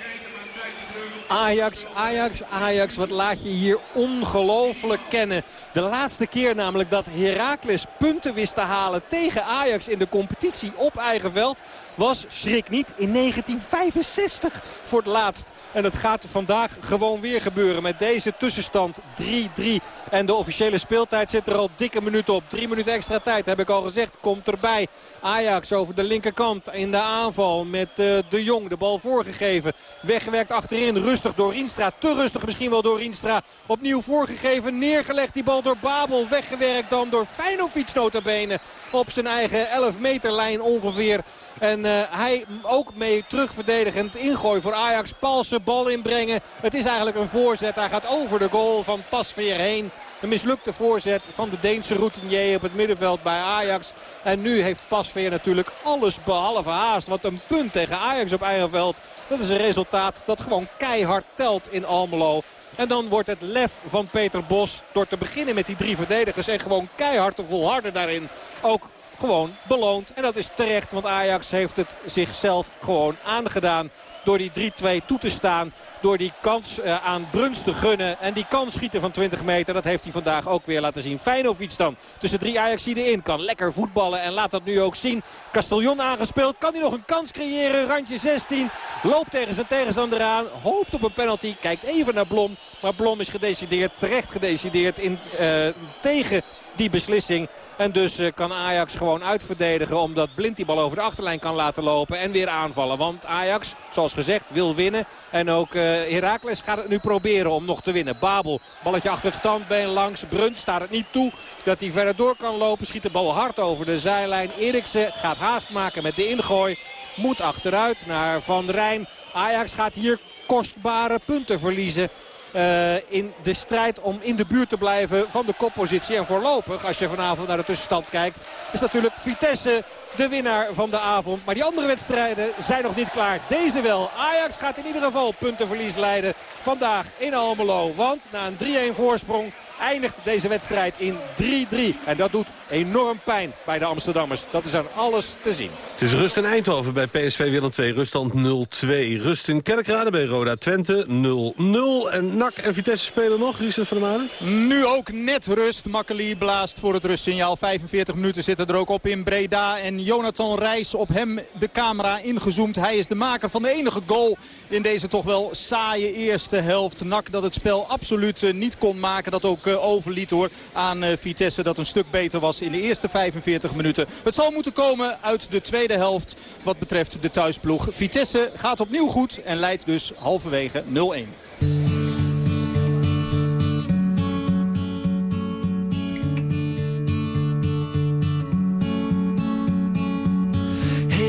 Ajax, Ajax, Ajax. Wat laat je hier ongelooflijk kennen. De laatste keer namelijk dat Heracles punten wist te halen tegen Ajax in de competitie op eigen veld was, schrik niet, in 1965 voor het laatst. En dat gaat vandaag gewoon weer gebeuren met deze tussenstand 3-3. En de officiële speeltijd zit er al dikke minuten op. Drie minuten extra tijd, heb ik al gezegd, komt erbij. Ajax over de linkerkant in de aanval met uh, De Jong. De bal voorgegeven. Weggewerkt achterin. Rustig door Rienstra. Te rustig misschien wel door Rienstra. Opnieuw voorgegeven. Neergelegd die bal door Babel. Weggewerkt dan door Feinovic notabene. Op zijn eigen 11 meter lijn ongeveer. En uh, hij ook mee terugverdedigend ingooi voor Ajax. Palsen bal inbrengen. Het is eigenlijk een voorzet. Hij gaat over de goal van Pasveer heen. Een mislukte voorzet van de Deense routinier op het middenveld bij Ajax. En nu heeft Pasveer natuurlijk alles behalve haast. Want een punt tegen Ajax op eigen veld. Dat is een resultaat dat gewoon keihard telt in Almelo. En dan wordt het lef van Peter Bos door te beginnen met die drie verdedigers. En gewoon keihard te volharden daarin. Ook gewoon beloond. En dat is terecht, want Ajax heeft het zichzelf gewoon aangedaan door die 3-2 toe te staan. door die kans uh, aan Bruns te gunnen. En die kan schieten van 20 meter. Dat heeft hij vandaag ook weer laten zien. Feyenoord dan tussen drie Ajaxiden in. Kan lekker voetballen en laat dat nu ook zien. Castellon aangespeeld. Kan hij nog een kans creëren? Randje 16. Loopt tegen zijn tegenstander aan. Hoopt op een penalty. Kijkt even naar Blom. Maar Blom is gedecideerd, terecht gedecideerd in, uh, tegen die beslissing. En dus uh, kan Ajax gewoon uitverdedigen. Omdat Blind die bal over de achterlijn kan laten lopen. En weer aanvallen. Want Ajax, zoals gezegd, wil winnen. En ook uh, Heracles gaat het nu proberen om nog te winnen. Babel, balletje achter het standbeen langs. Brunt staat het niet toe dat hij verder door kan lopen. Schiet de bal hard over de zijlijn. Eriksen gaat haast maken met de ingooi. Moet achteruit naar Van Rijn. Ajax gaat hier kostbare punten verliezen. Uh, in de strijd om in de buurt te blijven van de koppositie. En voorlopig, als je vanavond naar de tussenstand kijkt, is natuurlijk Vitesse de winnaar van de avond. Maar die andere wedstrijden zijn nog niet klaar. Deze wel. Ajax gaat in ieder geval puntenverlies leiden vandaag in Almelo. Want na een 3-1 voorsprong eindigt deze wedstrijd in 3-3. En dat doet enorm pijn bij de Amsterdammers. Dat is aan alles te zien. Het is rust in Eindhoven bij PSV Willem 2. Ruststand 0-2. Rust in Kerkrade bij Roda Twente 0-0. En NAC en Vitesse spelen nog. Richard van der Maden? Nu ook net rust. Makkeli blaast voor het rustsignaal. 45 minuten zitten er ook op in Breda. En Jonathan Reis op hem de camera ingezoomd. Hij is de maker van de enige goal in deze toch wel saaie eerste helft. NAC dat het spel absoluut eh, niet kon maken. Dat ook overliet hoor aan eh, Vitesse dat een stuk beter was in de eerste 45 minuten. Het zal moeten komen uit de tweede helft wat betreft de thuisploeg. Vitesse gaat opnieuw goed en leidt dus halverwege 0-1.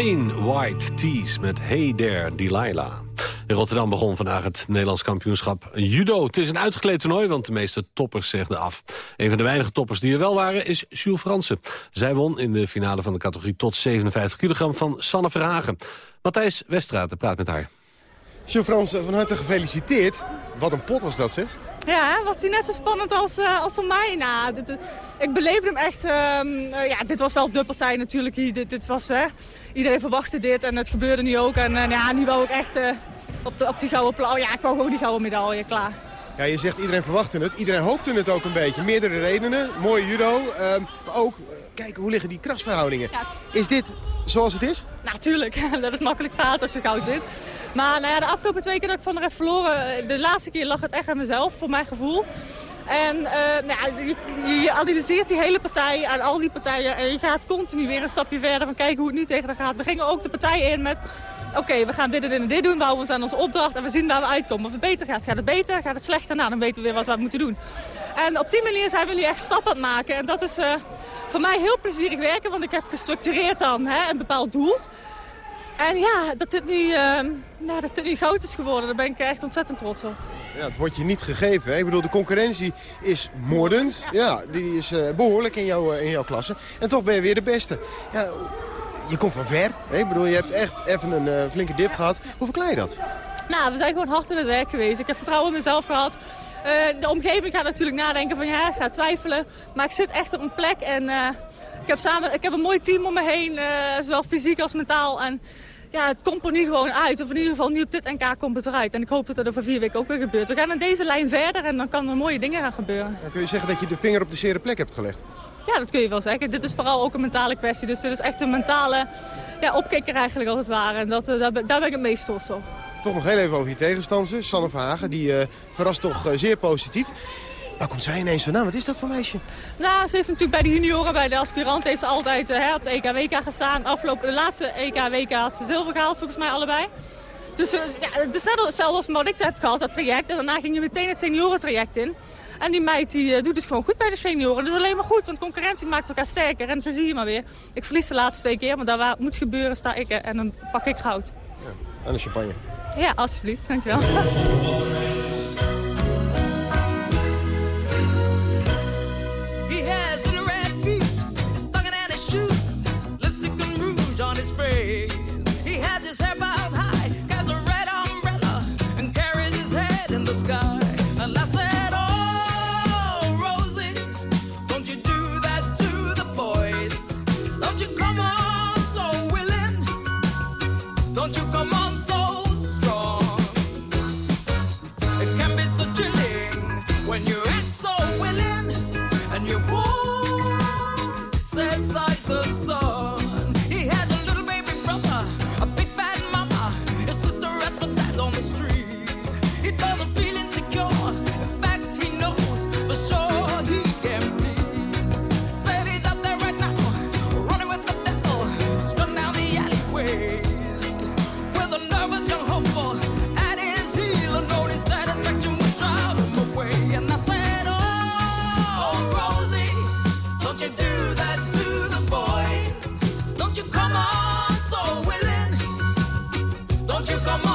Plain White Tees met Hey There Delilah. In Rotterdam begon vandaag het Nederlands kampioenschap judo. Het is een uitgekleed toernooi, want de meeste toppers zegden af. Een van de weinige toppers die er wel waren is Jules Fransen. Zij won in de finale van de categorie tot 57 kilogram van Sanne Verhagen. Matthijs Westraat praat met haar. Jules Fransen, van harte gefeliciteerd. Wat een pot was dat, zeg. Ja, was hij net zo spannend als, uh, als voor mij? Nou, dit, ik beleefde hem echt... Uh, uh, ja, dit was wel de partij natuurlijk. Dit, dit was, iedereen verwachtte dit en het gebeurde nu ook. En ja, nu wou ik echt op, de, op die gouden plaat. Oh, ja, ik wou gewoon die gouden medaille, klaar. Ja, je zegt iedereen verwachtte het. Iedereen hoopte het ook een beetje. Meerdere redenen. Mooie judo. Ehm, maar ook, kijken hoe liggen die krachtsverhoudingen. Ja. Is dit zoals het is? Natuurlijk, dat is makkelijk praten als je goud wint. Maar nou ja, de afgelopen twee keer dat ik van de heb verloren... de laatste keer lag het echt aan mezelf, voor mijn gevoel. En uh, nou, je, analyseert die hele partij en al die partijen... en je gaat continu weer een stapje verder van kijken hoe het nu tegen de gaat. We gingen ook de partij in met... Oké, we gaan dit en dit en dit doen, we houden ons aan onze opdracht... en we zien waar we uitkomen. Of het beter gaat, gaat het beter, gaat het slechter? Nou, dan weten we weer wat we moeten doen. En op die manier zijn we nu echt stappen aan het maken. En dat is uh, voor mij heel plezierig werken, want ik heb gestructureerd dan hè, een bepaald doel... En ja, dat dit, nu, uh, nou, dat dit nu goud is geworden, daar ben ik echt ontzettend trots op. Ja, het wordt je niet gegeven. Hè? Ik bedoel, de concurrentie is moordend. Ja, die is uh, behoorlijk in, jou, uh, in jouw klasse. En toch ben je weer de beste. Ja, je komt van ver. Ik bedoel, je hebt echt even een uh, flinke dip gehad. Hoe verklaar je dat? Nou, we zijn gewoon hard in het werk geweest. Ik heb vertrouwen in mezelf gehad. de omgeving gaat natuurlijk nadenken van ja, ik ga twijfelen. Maar ik zit echt op een plek en ik, heb samen, ik heb een mooi team om me heen. zowel fysiek als mentaal. En ja, het komt er nu gewoon uit. Of in ieder geval nu op dit NK komt het eruit. En ik hoop dat het over vier weken ook weer gebeurt. We gaan in deze lijn verder en dan kan er mooie dingen gaan gebeuren. Dan kun je zeggen dat je de vinger op de zere plek hebt gelegd? Ja, dat kun je wel zeggen. Dit is vooral ook een mentale kwestie. Dus dit is echt een mentale ja, opkikker eigenlijk als het ware. En dat, daar, daar ben ik het meest trots op. Toch nog heel even over je tegenstander, Sanne Verhagen. Die uh, verrast toch uh, zeer positief. Waar komt zij ineens vandaan? Wat is dat voor meisje? Nou, ze heeft natuurlijk bij de junioren, bij de aspirant, heeft ze altijd uh, op de EK-WK gestaan. Afgelopen, de laatste EK-WK had ze zilver gehaald, volgens mij allebei. Dus ja, het is net hetzelfde als wat ik heb gehad, dat traject. En daarna ging je meteen het seniorentraject in. En die meid die, uh, doet dus gewoon goed bij de senioren. Dat is alleen maar goed, want concurrentie maakt elkaar sterker. En zo zie je maar weer. Ik verlies de laatste twee keer, maar daar waar moet gebeuren sta ik. En dan pak ik goud. Ja, en een champagne. Ja, alsjeblieft. Dankjewel. Won't you come on?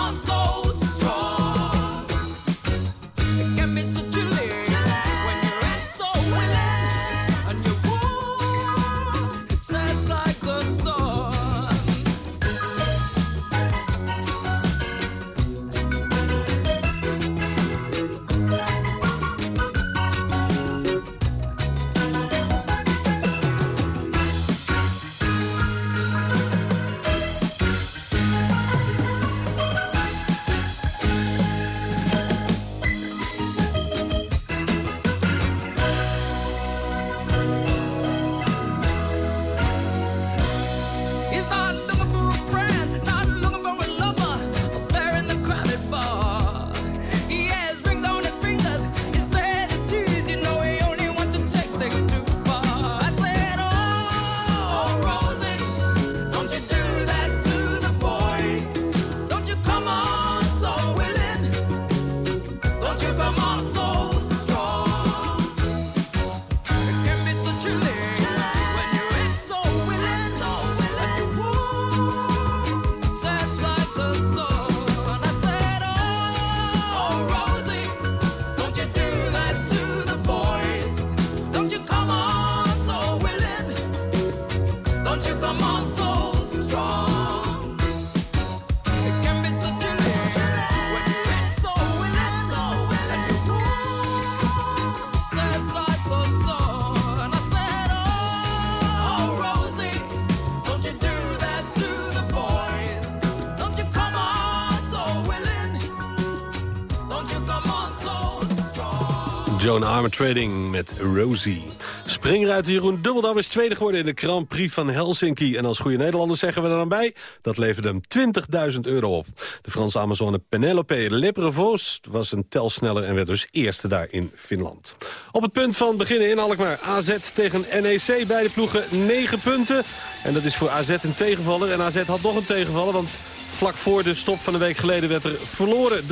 Joan Armour Trading met Rosie. Springruiter Jeroen Dubbeldam is tweede geworden in de Grand Prix van Helsinki. En als goede Nederlanders zeggen we er dan bij... dat leverde hem 20.000 euro op. De Franse Amazone Penelope Leprevos was een tel sneller... en werd dus eerste daar in Finland. Op het punt van beginnen in Alkmaar. AZ tegen NEC, beide ploegen 9 punten. En dat is voor AZ een tegenvaller. En AZ had nog een tegenvaller, want Vlak voor de stop van een week geleden werd er verloren. 3-0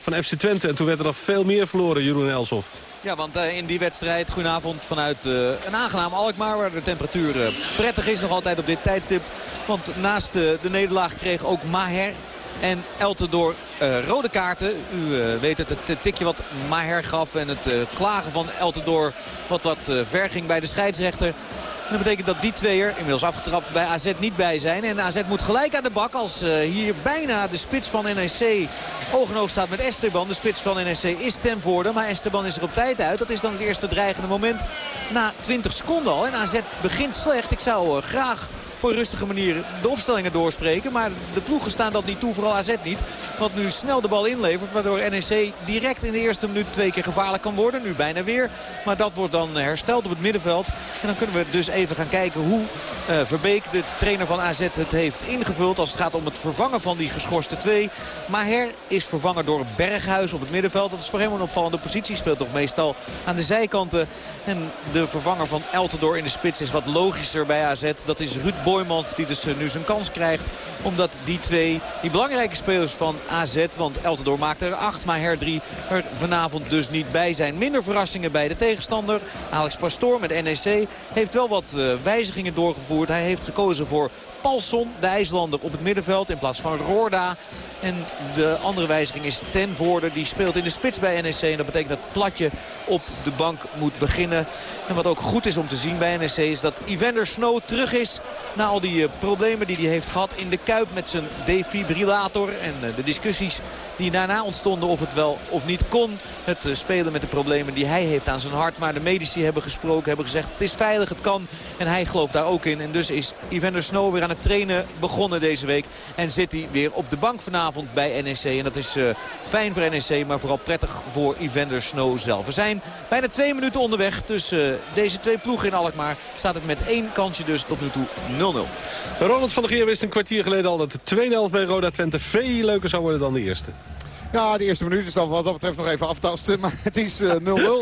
van FC Twente. En toen werd er nog veel meer verloren, Jeroen Elshoff. Ja, want uh, in die wedstrijd, goedenavond vanuit uh, een aangenaam Alkmaar... waar de temperatuur uh, prettig is nog altijd op dit tijdstip. Want naast de nederlaag kreeg ook Maher en Eltendoor rode kaarten. U weet het, het tikje wat Maher gaf en het klagen van Eltendoor... wat wat ver ging bij de scheidsrechter dat betekent dat die twee er inmiddels afgetrapt bij AZ niet bij zijn. En AZ moet gelijk aan de bak als uh, hier bijna de spits van NEC oog oog staat met Esteban. De spits van NEC is ten voorde, maar Esteban is er op tijd uit. Dat is dan het eerste dreigende moment na 20 seconden al. En AZ begint slecht. Ik zou uh, graag op een rustige manier de opstellingen doorspreken. Maar de ploegen staan dat niet toe, vooral AZ niet. Want nu snel de bal inlevert, waardoor NEC direct in de eerste minuut twee keer gevaarlijk kan worden. Nu bijna weer, maar dat wordt dan hersteld op het middenveld. En dan kunnen we dus even gaan kijken hoe uh, Verbeek, de trainer van AZ, het heeft ingevuld. Als het gaat om het vervangen van die geschorste twee. Maher is vervangen door Berghuis op het middenveld. Dat is voor hem een opvallende positie. Speelt toch meestal aan de zijkanten. En de vervanger van Eltendoor in de spits is wat logischer bij AZ. Dat is Ruud Boymans die dus nu zijn kans krijgt. Omdat die twee, die belangrijke spelers van AZ, want Eltendoor maakt er acht, maar Her 3 er vanavond dus niet bij zijn. Minder verrassingen bij de tegenstander. Alex Pastoor met NEC heeft wel wat uh, wijzigingen doorgevoerd. Hij heeft gekozen voor Palson, de IJslander, op het middenveld in plaats van Roorda. En de andere wijziging is Ten Voorde. Die speelt in de spits bij NEC. En dat betekent dat Platje op de bank moet beginnen. En wat ook goed is om te zien bij NEC is dat Evander Snow terug is. Na al die uh, problemen die hij heeft gehad in de Kuip met zijn defibrillator. En uh, de discussies die daarna ontstonden of het wel of niet kon. Het uh, spelen met de problemen die hij heeft aan zijn hart. Maar de medici hebben gesproken, hebben gezegd het is veilig, het kan. En hij gelooft daar ook in. En dus is Evander Snow weer aan het trainen begonnen deze week. En zit hij weer op de bank vanavond bij NEC. En dat is uh, fijn voor NEC, maar vooral prettig voor Evander Snow zelf. We zijn bijna twee minuten onderweg. Dus uh, deze twee ploegen in Alkmaar staat het met één kansje dus tot nu toe 0-0. Ronald van der Geer wist een kwartier geleden al dat de 2-0 bij Roda Twente veel leuker zou worden dan de eerste. Ja, de eerste minuut is dan wat dat betreft nog even aftasten. Maar het is 0-0 uh,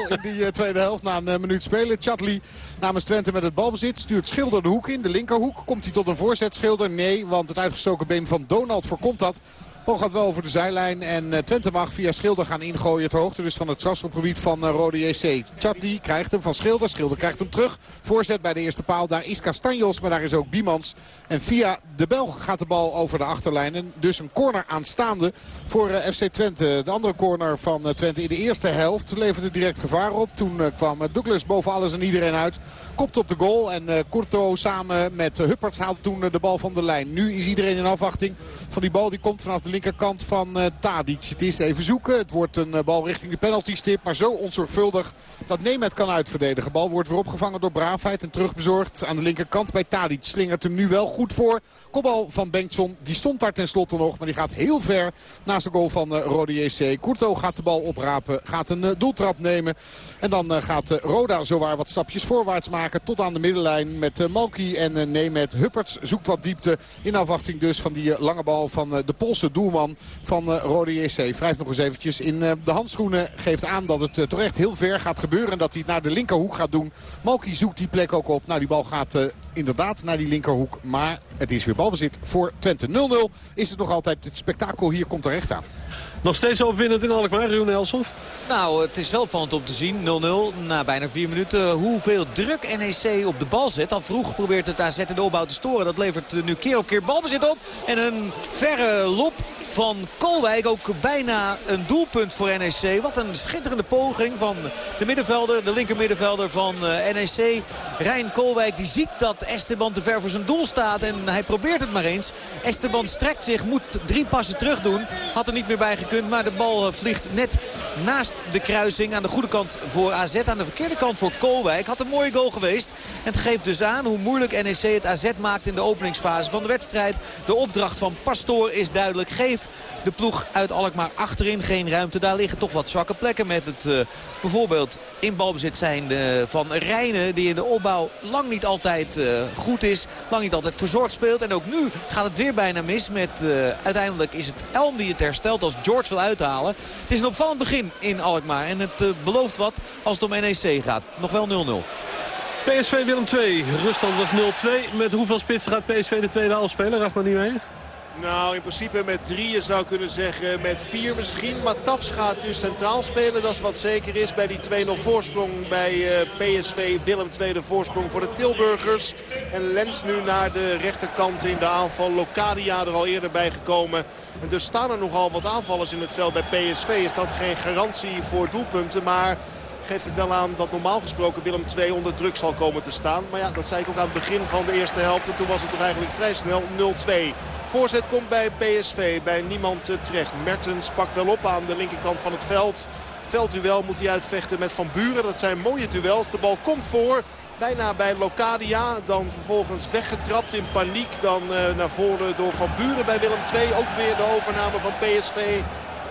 in die uh, tweede helft na een uh, minuut spelen. Chatli namens Twente met het balbezit. Stuurt Schilder de hoek in, de linkerhoek. Komt hij tot een voorzet Schilder? Nee, want het uitgestoken been van Donald voorkomt dat. Bal gaat wel over de zijlijn en uh, Twente mag via Schilder gaan ingooien. Ter hoogte dus van het strafschopgebied van uh, Rode JC. Chatli krijgt hem van Schilder. Schilder krijgt hem terug. Voorzet bij de eerste paal. Daar is Castanjos, maar daar is ook Biemans. En via de Belg gaat de bal over de achterlijn. En dus een corner aanstaande voor uh, FC Twente. De andere corner van Twente in de eerste helft leverde direct gevaar op. Toen kwam Douglas boven alles en iedereen uit. Kopt op de goal en Courto samen met Hupperts haalt toen de bal van de lijn. Nu is iedereen in afwachting van die bal. Die komt vanaf de linkerkant van uh, Tadic. Het is even zoeken. Het wordt een uh, bal richting de penaltystip. Maar zo onzorgvuldig dat Nemet kan uitverdedigen. Bal wordt weer opgevangen door Braafheid en terugbezorgd aan de linkerkant bij Tadic. Slingert hem nu wel goed voor. Kopbal van Bengtson. Die stond daar tenslotte nog. Maar die gaat heel ver naast de goal van uh, Rode JC. Courto gaat de bal oprapen. Gaat een doeltrap nemen. En dan gaat Roda zowaar wat stapjes voorwaarts maken. Tot aan de middenlijn met Malki en Nemet. Hupperts zoekt wat diepte. In afwachting dus van die lange bal van de Poolse doelman van uh, Rode JC. Wrijft nog eens eventjes in uh, de handschoenen. Geeft aan dat het uh, toch heel ver gaat gebeuren. En dat hij het naar de linkerhoek gaat doen. Malki zoekt die plek ook op. Nou, die bal gaat inderdaad naar die linkerhoek. Maar het is weer balbezit voor Twente. 0-0 is het nog altijd. Het spektakel hier komt terecht aan. Nog steeds opwindend in Alkmaar, Ruben Elsof? Nou, het is wel opvallend om te zien. 0-0 na bijna vier minuten. Hoeveel druk NEC op de bal zet. Al vroeg probeert het AZ in de opbouw te storen. Dat levert nu keer op keer balbezit op. En een verre lop van Kolwijk. Ook bijna een doelpunt voor NEC. Wat een schitterende poging van de middenvelder, de linker middenvelder van NEC. Rijn Kolwijk die ziet dat Esteban te ver voor zijn doel staat. En hij probeert het maar eens. Esteban strekt zich, moet drie passen terug doen. Had er niet meer bij gekund, maar de bal vliegt net naast de kruising. Aan de goede kant voor AZ, aan de verkeerde kant voor Koolwijk. Had een mooie goal geweest. En het geeft dus aan hoe moeilijk NEC het AZ maakt in de openingsfase van de wedstrijd. De opdracht van Pastoor is duidelijk. Geef de ploeg uit Alkmaar achterin geen ruimte. Daar liggen toch wat zwakke plekken met het uh, bijvoorbeeld in balbezit zijn van Rijnen. Die in de opbouw lang niet altijd uh, goed is. Lang niet altijd verzorgd speelt. En ook nu gaat het weer bijna mis. Met, uiteindelijk is het Elm die het herstelt als George wil uithalen. Het is een opvallend begin in Alkmaar. En het belooft wat als het om NEC gaat. Nog wel 0-0. PSV Willem 2. Ruststand was 0-2. Met hoeveel spitsen gaat PSV de tweede half spelen? Racht maar niet mee. Nou, in principe met drie, je zou kunnen zeggen met vier misschien. Maar Tafs gaat nu centraal spelen. Dat is wat zeker is bij die 2-0 voorsprong bij uh, PSV. Willem tweede voorsprong voor de Tilburgers. En Lens nu naar de rechterkant in de aanval. Locadia er al eerder bij gekomen. En dus staan er nogal wat aanvallers in het veld bij PSV. Is dat geen garantie voor doelpunten, maar geeft het wel aan dat normaal gesproken Willem II onder druk zal komen te staan. Maar ja, dat zei ik ook aan het begin van de eerste helft. En toen was het toch eigenlijk vrij snel 0-2. Voorzet komt bij PSV, bij niemand terecht. Mertens pakt wel op aan de linkerkant van het veld. Veldduel moet hij uitvechten met Van Buren. Dat zijn mooie duels. De bal komt voor. Bijna bij Locadia. Dan vervolgens weggetrapt in paniek. Dan uh, naar voren door Van Buren bij Willem II. Ook weer de overname van PSV.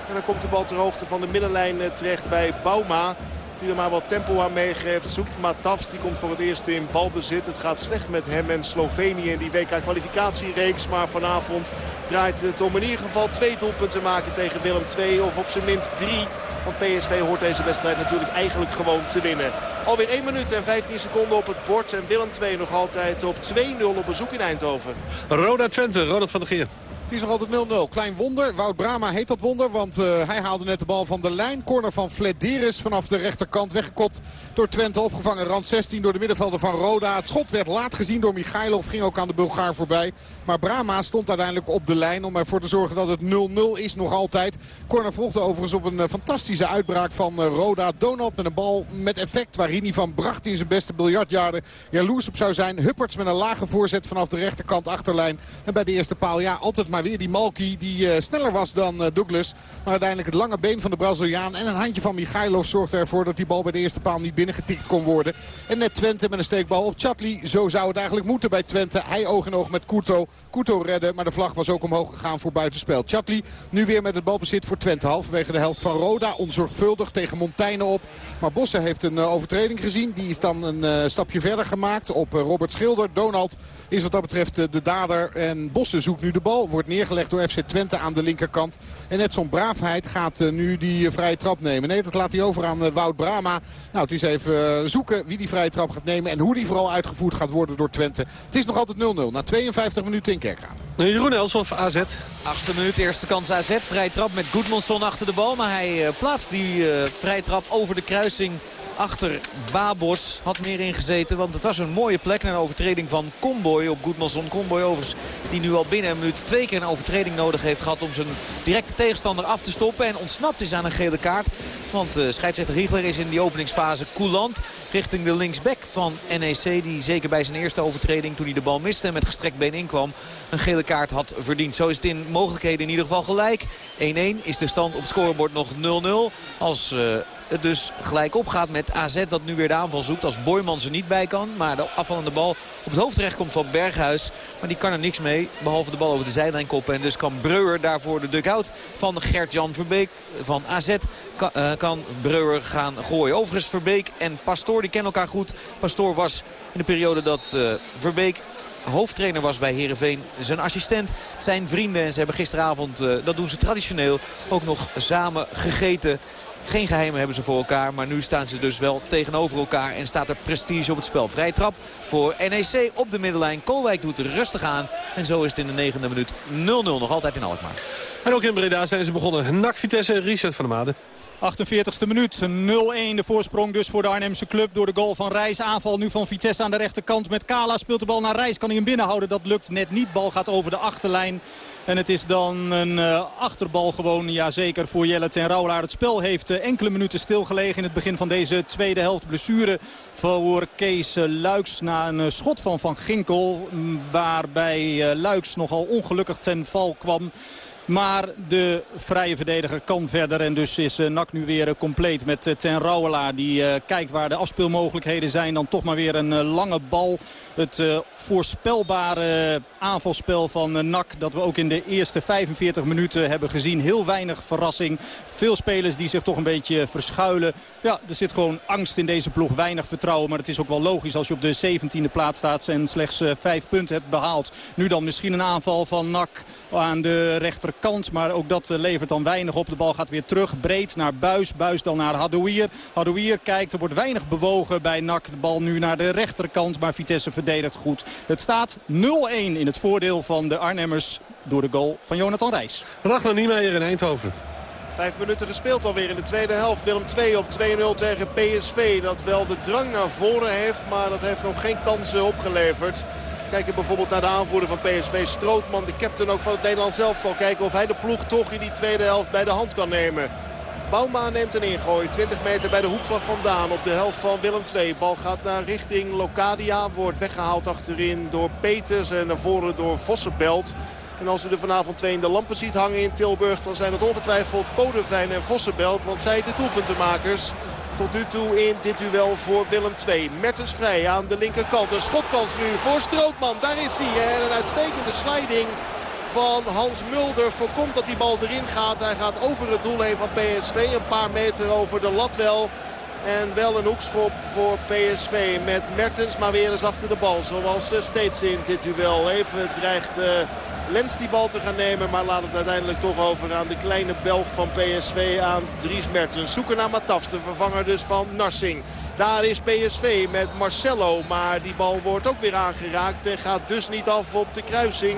En dan komt de bal ter hoogte van de middenlijn terecht bij Bauma. Die er maar wat tempo aan meegeeft. Zoekt Matafs. Die komt voor het eerst in balbezit. Het gaat slecht met hem en Slovenië in die WK-kwalificatiereeks. Maar vanavond draait het om in ieder geval twee doelpunten maken tegen Willem II. Of op zijn minst drie. Want PSV hoort deze wedstrijd natuurlijk eigenlijk gewoon te winnen. Alweer 1 minuut en 15 seconden op het bord. En Willem II nog altijd op 2-0 op bezoek in Eindhoven. Roda Twente, Ronald van der Geer. Het is nog altijd 0-0. Klein wonder. Wout Brama heet dat wonder. Want uh, hij haalde net de bal van de lijn. Corner van Flederis vanaf de rechterkant. Weggekopt door Twente. Opgevangen rand 16 door de middenvelder van Roda. Het schot werd laat gezien door Michailov. Ging ook aan de Bulgaar voorbij. Maar Brama stond uiteindelijk op de lijn. Om ervoor te zorgen dat het 0-0 is nog altijd. Corner volgde overigens op een uh, fantastische uitbraak van uh, Roda. Donald met een bal met effect. Waar Rini van Bracht in zijn beste biljartjaren jaloers op zou zijn. Hupperts met een lage voorzet vanaf de rechterkant achterlijn. En bij de eerste paal ja altijd maar maar weer die Malki die uh, sneller was dan uh, Douglas. Maar uiteindelijk het lange been van de Braziliaan en een handje van Michailov zorgde ervoor dat die bal bij de eerste paal niet binnengetikt kon worden. En net Twente met een steekbal op Chatli. Zo zou het eigenlijk moeten bij Twente. Hij oog in oog met Couto. Couto redden, maar de vlag was ook omhoog gegaan voor buitenspel. Chatli nu weer met het balbezit voor Twente. Halverwege de helft van Roda. Onzorgvuldig tegen Montaigne op. Maar Bosse heeft een uh, overtreding gezien. Die is dan een stapje verder gemaakt op Robert Schilder. Donald is wat dat betreft de dader. En Bosse zoekt nu de bal. Wordt neergelegd door FC Twente aan de linkerkant. En net zo'n braafheid gaat uh, nu die uh, vrije trap nemen. Nee, dat laat hij over aan uh, Wout Brama. Nou, het is even zoeken wie die vrije trap gaat nemen. En hoe die vooral uitgevoerd gaat worden door Twente. Het is nog altijd 0-0 na 52 minuten in Kerkrade. Jeroen Elsof, AZ. Achtste minuut, eerste kans AZ. Vrije trap met Goedmanson achter de bal. Maar hij plaatst die vrije trap over de kruising achter Babos. Had meer ingezeten, want het was een mooie plek. Een overtreding van Comboy op Goedmanson. Comboy overigens die nu al binnen een minuut twee keer een overtreding nodig heeft gehad... om zijn directe tegenstander af te stoppen. En ontsnapt is aan een gele kaart. Want uh, scheidsrechter Riegler is in die openingsfase coulant richting de linksback van NEC. Die zeker bij zijn eerste overtreding toen hij de bal miste en met gestrekt been inkwam... een gele kaart had verdiend. Zo is het in mogelijkheden in ieder geval gelijk. 1-1 is de stand op het scorebord nog 0-0. Als... Uh, het dus gelijk opgaat met AZ dat nu weer de aanval zoekt. Als Boymans er niet bij kan. Maar de afvallende bal op het hoofd terecht komt van Berghuis. Maar die kan er niks mee. Behalve de bal over de zijlijn koppen. En dus kan Breuer daarvoor de dugout van Gert-Jan Verbeek van AZ kan, uh, kan Breuer gaan gooien. Overigens Verbeek en Pastoor die kennen elkaar goed. Pastoor was in de periode dat uh, Verbeek hoofdtrainer was bij Heerenveen. Zijn assistent, zijn vrienden. En ze hebben gisteravond, uh, dat doen ze traditioneel, ook nog samen gegeten. Geen geheimen hebben ze voor elkaar. Maar nu staan ze dus wel tegenover elkaar. En staat er prestige op het spel. Vrij trap voor NEC op de middenlijn. Kolwijk doet rustig aan. En zo is het in de negende minuut 0-0 nog altijd in Alkmaar. En ook in Breda zijn ze begonnen. NAC Vitesse, Richard van der Made. 48e minuut, 0-1 de voorsprong dus voor de Arnhemse club door de goal van Reis. Aanval nu van Vitesse aan de rechterkant met Kala. Speelt de bal naar Reis, kan hij hem binnenhouden. Dat lukt net niet. Bal gaat over de achterlijn. En het is dan een uh, achterbal gewoon, ja zeker, voor Jelle ten Rauwelaar. Het spel heeft uh, enkele minuten stilgelegen in het begin van deze tweede helft. Blessure voor Kees uh, Luiks na een schot van Van Ginkel. Waarbij Luiks nogal ongelukkig ten val kwam. Maar de vrije verdediger kan verder. En dus is uh, NAC nu weer uh, compleet met uh, Ten Rouwelaar. Die kijkt waar de afspeelmogelijkheden zijn. Dan toch maar weer een lange bal. Het voorspelbare aanvalspel van NAC. Dat we ook in de eerste 45 minuten hebben gezien. Heel weinig verrassing. Veel spelers die zich toch een beetje verschuilen. Ja, er zit gewoon angst in deze ploeg. Weinig vertrouwen. Maar het is ook wel logisch als je op de 17e plaats staat. En slechts vijf punten hebt behaald. Nu dan misschien een aanval van NAC aan de rechterkant. Maar ook dat levert dan weinig op. De bal gaat weer terug. Breed naar Buis. Buis dan naar Hadouier. Hadouier kijkt. Er wordt weinig bewogen bij NAC. De bal nu naar de rechterkant. Maar Vitesse verdedigt goed. Het staat 0-1 in het voordeel van de Arnhemmers. Door de goal van Jonathan Reis. Ragnar Niemeyer in Eindhoven. Vijf minuten gespeeld alweer in de tweede helft. Willem 2 op 2-0 tegen PSV. Dat wel de drang naar voren heeft. Maar dat heeft nog geen kansen opgeleverd. Kijken bijvoorbeeld naar de aanvoerder van PSV, Strootman, de captain ook van het Nederlands elftal. Kijken of hij de ploeg toch in die tweede helft bij de hand kan nemen. Bouma neemt een ingooi. 20 meter bij de hoekvlag vandaan op de helft van Willem II. Bal gaat naar richting Locadia. Wordt weggehaald achterin door Peters en naar voren door Vossenbelt. En als u er vanavond twee in de lampen ziet hangen in Tilburg... dan zijn het ongetwijfeld Podevijn en Vossenbelt. Want zij de doelpuntenmakers tot nu toe in dit duel voor Willem II. Mertens vrij aan de linkerkant. Een schotkans nu voor Strootman. Daar is hij. En een uitstekende sliding van Hans Mulder voorkomt dat die bal erin gaat. Hij gaat over het doel heen van PSV. Een paar meter over de lat wel. En wel een hoekschop voor PSV met Mertens maar weer eens achter de bal. Zoals steeds in dit duel. Even dreigt... Uh, Lens die bal te gaan nemen. Maar laat het uiteindelijk toch over aan de kleine Belg van PSV aan Dries Mertens. Zoeken naar Matafs, de vervanger dus van Narsing. Daar is PSV met Marcelo. Maar die bal wordt ook weer aangeraakt en gaat dus niet af op de kruising.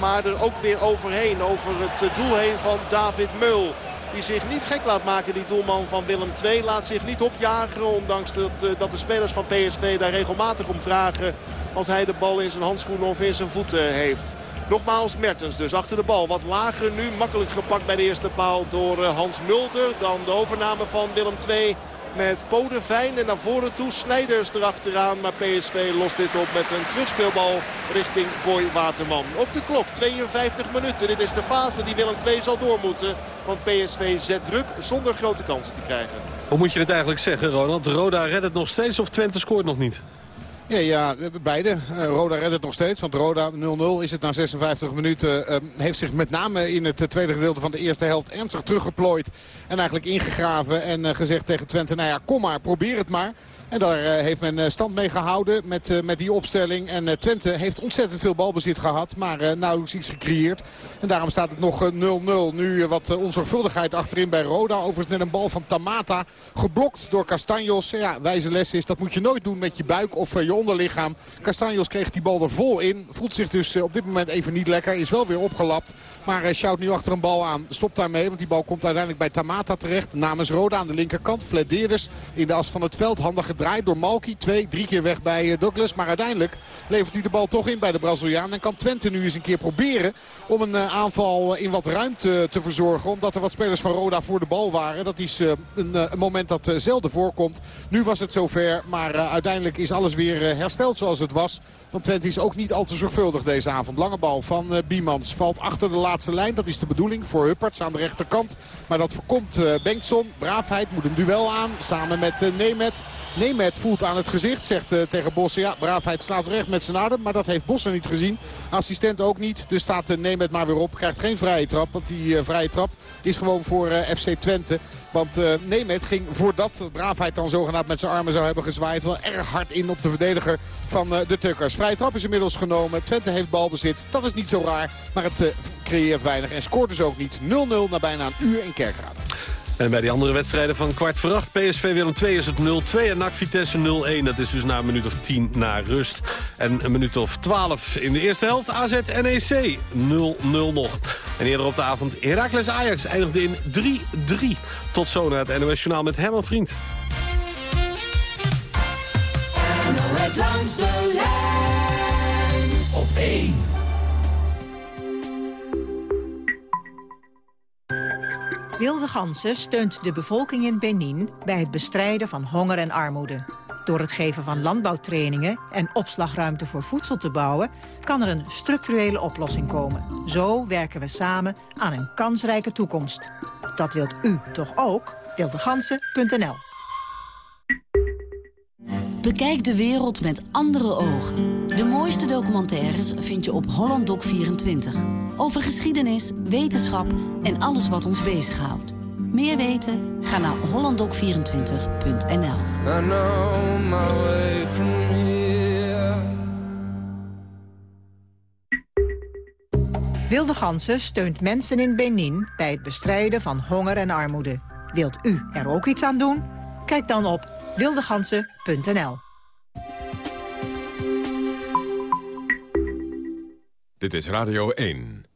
Maar er ook weer overheen, over het doel heen van David Meul. Die zich niet gek laat maken, die doelman van Willem II. Laat zich niet opjagen, ondanks dat, dat de spelers van PSV daar regelmatig om vragen. Als hij de bal in zijn handschoenen of in zijn voeten heeft. Nogmaals Mertens dus achter de bal. Wat lager nu. Makkelijk gepakt bij de eerste paal door Hans Mulder. Dan de overname van Willem II met Podevijn. En naar voren toe Snijders erachteraan. Maar PSV lost dit op met een terugspeelbal richting Boy Waterman. Op de klok 52 minuten. Dit is de fase die Willem II zal door moeten. Want PSV zet druk zonder grote kansen te krijgen. Hoe moet je het eigenlijk zeggen Ronald? Roda redt het nog steeds of Twente scoort nog niet? Ja, ja beide. Uh, Roda redt het nog steeds. Want Roda 0-0 is het na 56 minuten. Uh, heeft zich met name in het tweede gedeelte van de eerste helft ernstig teruggeplooid. En eigenlijk ingegraven en uh, gezegd tegen Twente, nou ja, kom maar, probeer het maar. En daar heeft men stand mee gehouden met, met die opstelling. En Twente heeft ontzettend veel balbezit gehad. Maar nauwelijks iets gecreëerd. En daarom staat het nog 0-0. Nu wat onzorgvuldigheid achterin bij Roda. Overigens net een bal van Tamata. Geblokt door Castanjos. Ja, wijze les is dat moet je nooit doen met je buik of je onderlichaam. Castanjos kreeg die bal er vol in. Voelt zich dus op dit moment even niet lekker. Is wel weer opgelapt. Maar uh, shout nu achter een bal aan. Stopt daarmee, want die bal komt uiteindelijk bij Tamata terecht. Namens Roda aan de linkerkant. Flederis in de as van het veld. Handig gedraaid door Malky. Twee, drie keer weg bij uh, Douglas. Maar uiteindelijk levert hij de bal toch in bij de Braziliaan. En kan Twente nu eens een keer proberen om een aanval in wat ruimte te verzorgen. Omdat er wat spelers van Roda voor de bal waren. Dat is een, moment dat zelden voorkomt. Nu was het zover. Maar uiteindelijk is alles weer hersteld zoals het was. Want Twente is ook niet al te zorgvuldig deze avond. Lange bal van Biemans. Valt achter de laatste lijn. Dat is de bedoeling voor Hupperts aan de rechterkant. Maar dat voorkomt uh, Bengtson. Braafheid moet een duel aan. Samen met Nemet. Nemet voelt aan het gezicht. Zegt tegen Bossen. Ja, Braafheid slaat recht met zijn adem. Maar dat heeft Bossen niet gezien. Assistent ook niet. Dus staat Nemet maar weer op. Krijgt geen vrije trap. Want die vrije trap is gewoon voor FC Twente. Want Nemet ging voordat Braafheid dan zogenaamd met zijn armen zou hebben gezwaaid... wel erg hard in op de verdediger van uh, de Tukkers. Vrije trap is inmiddels genomen. Twente heeft balbezit. Dat is niet zo raar. Maar het uh, creëert weinig en scoort dus ook niet. 0-0 na bijna een uur in Kerkrade. En bij die andere wedstrijden van kwart voor acht, PSV Willem 2 is het 0-2 en NAC Vitesse 0-1. Dat is dus na een minuut of 10 na rust. En een minuut of 12 in de eerste helft AZ NEC 0-0 nog. En eerder op de avond Heracles Ajax eindigde in 3-3. Tot zo naar het NOS Journaal met Herman Vriend. NOS langs de lijn op 1. Wilde Gansen steunt de bevolking in Benin bij het bestrijden van honger en armoede. Door het geven van landbouwtrainingen en opslagruimte voor voedsel te bouwen... kan er een structurele oplossing komen. Zo werken we samen aan een kansrijke toekomst. Dat wilt u toch ook? Wildegansen.nl Bekijk de wereld met andere ogen. De mooiste documentaires vind je op HollandDoc24. Over geschiedenis, wetenschap en alles wat ons bezighoudt. Meer weten? Ga naar hollanddoc24.nl Wilde Gansen steunt mensen in Benin bij het bestrijden van honger en armoede. Wilt u er ook iets aan doen? Kijk dan op wildegansen.nl. Dit is Radio 1.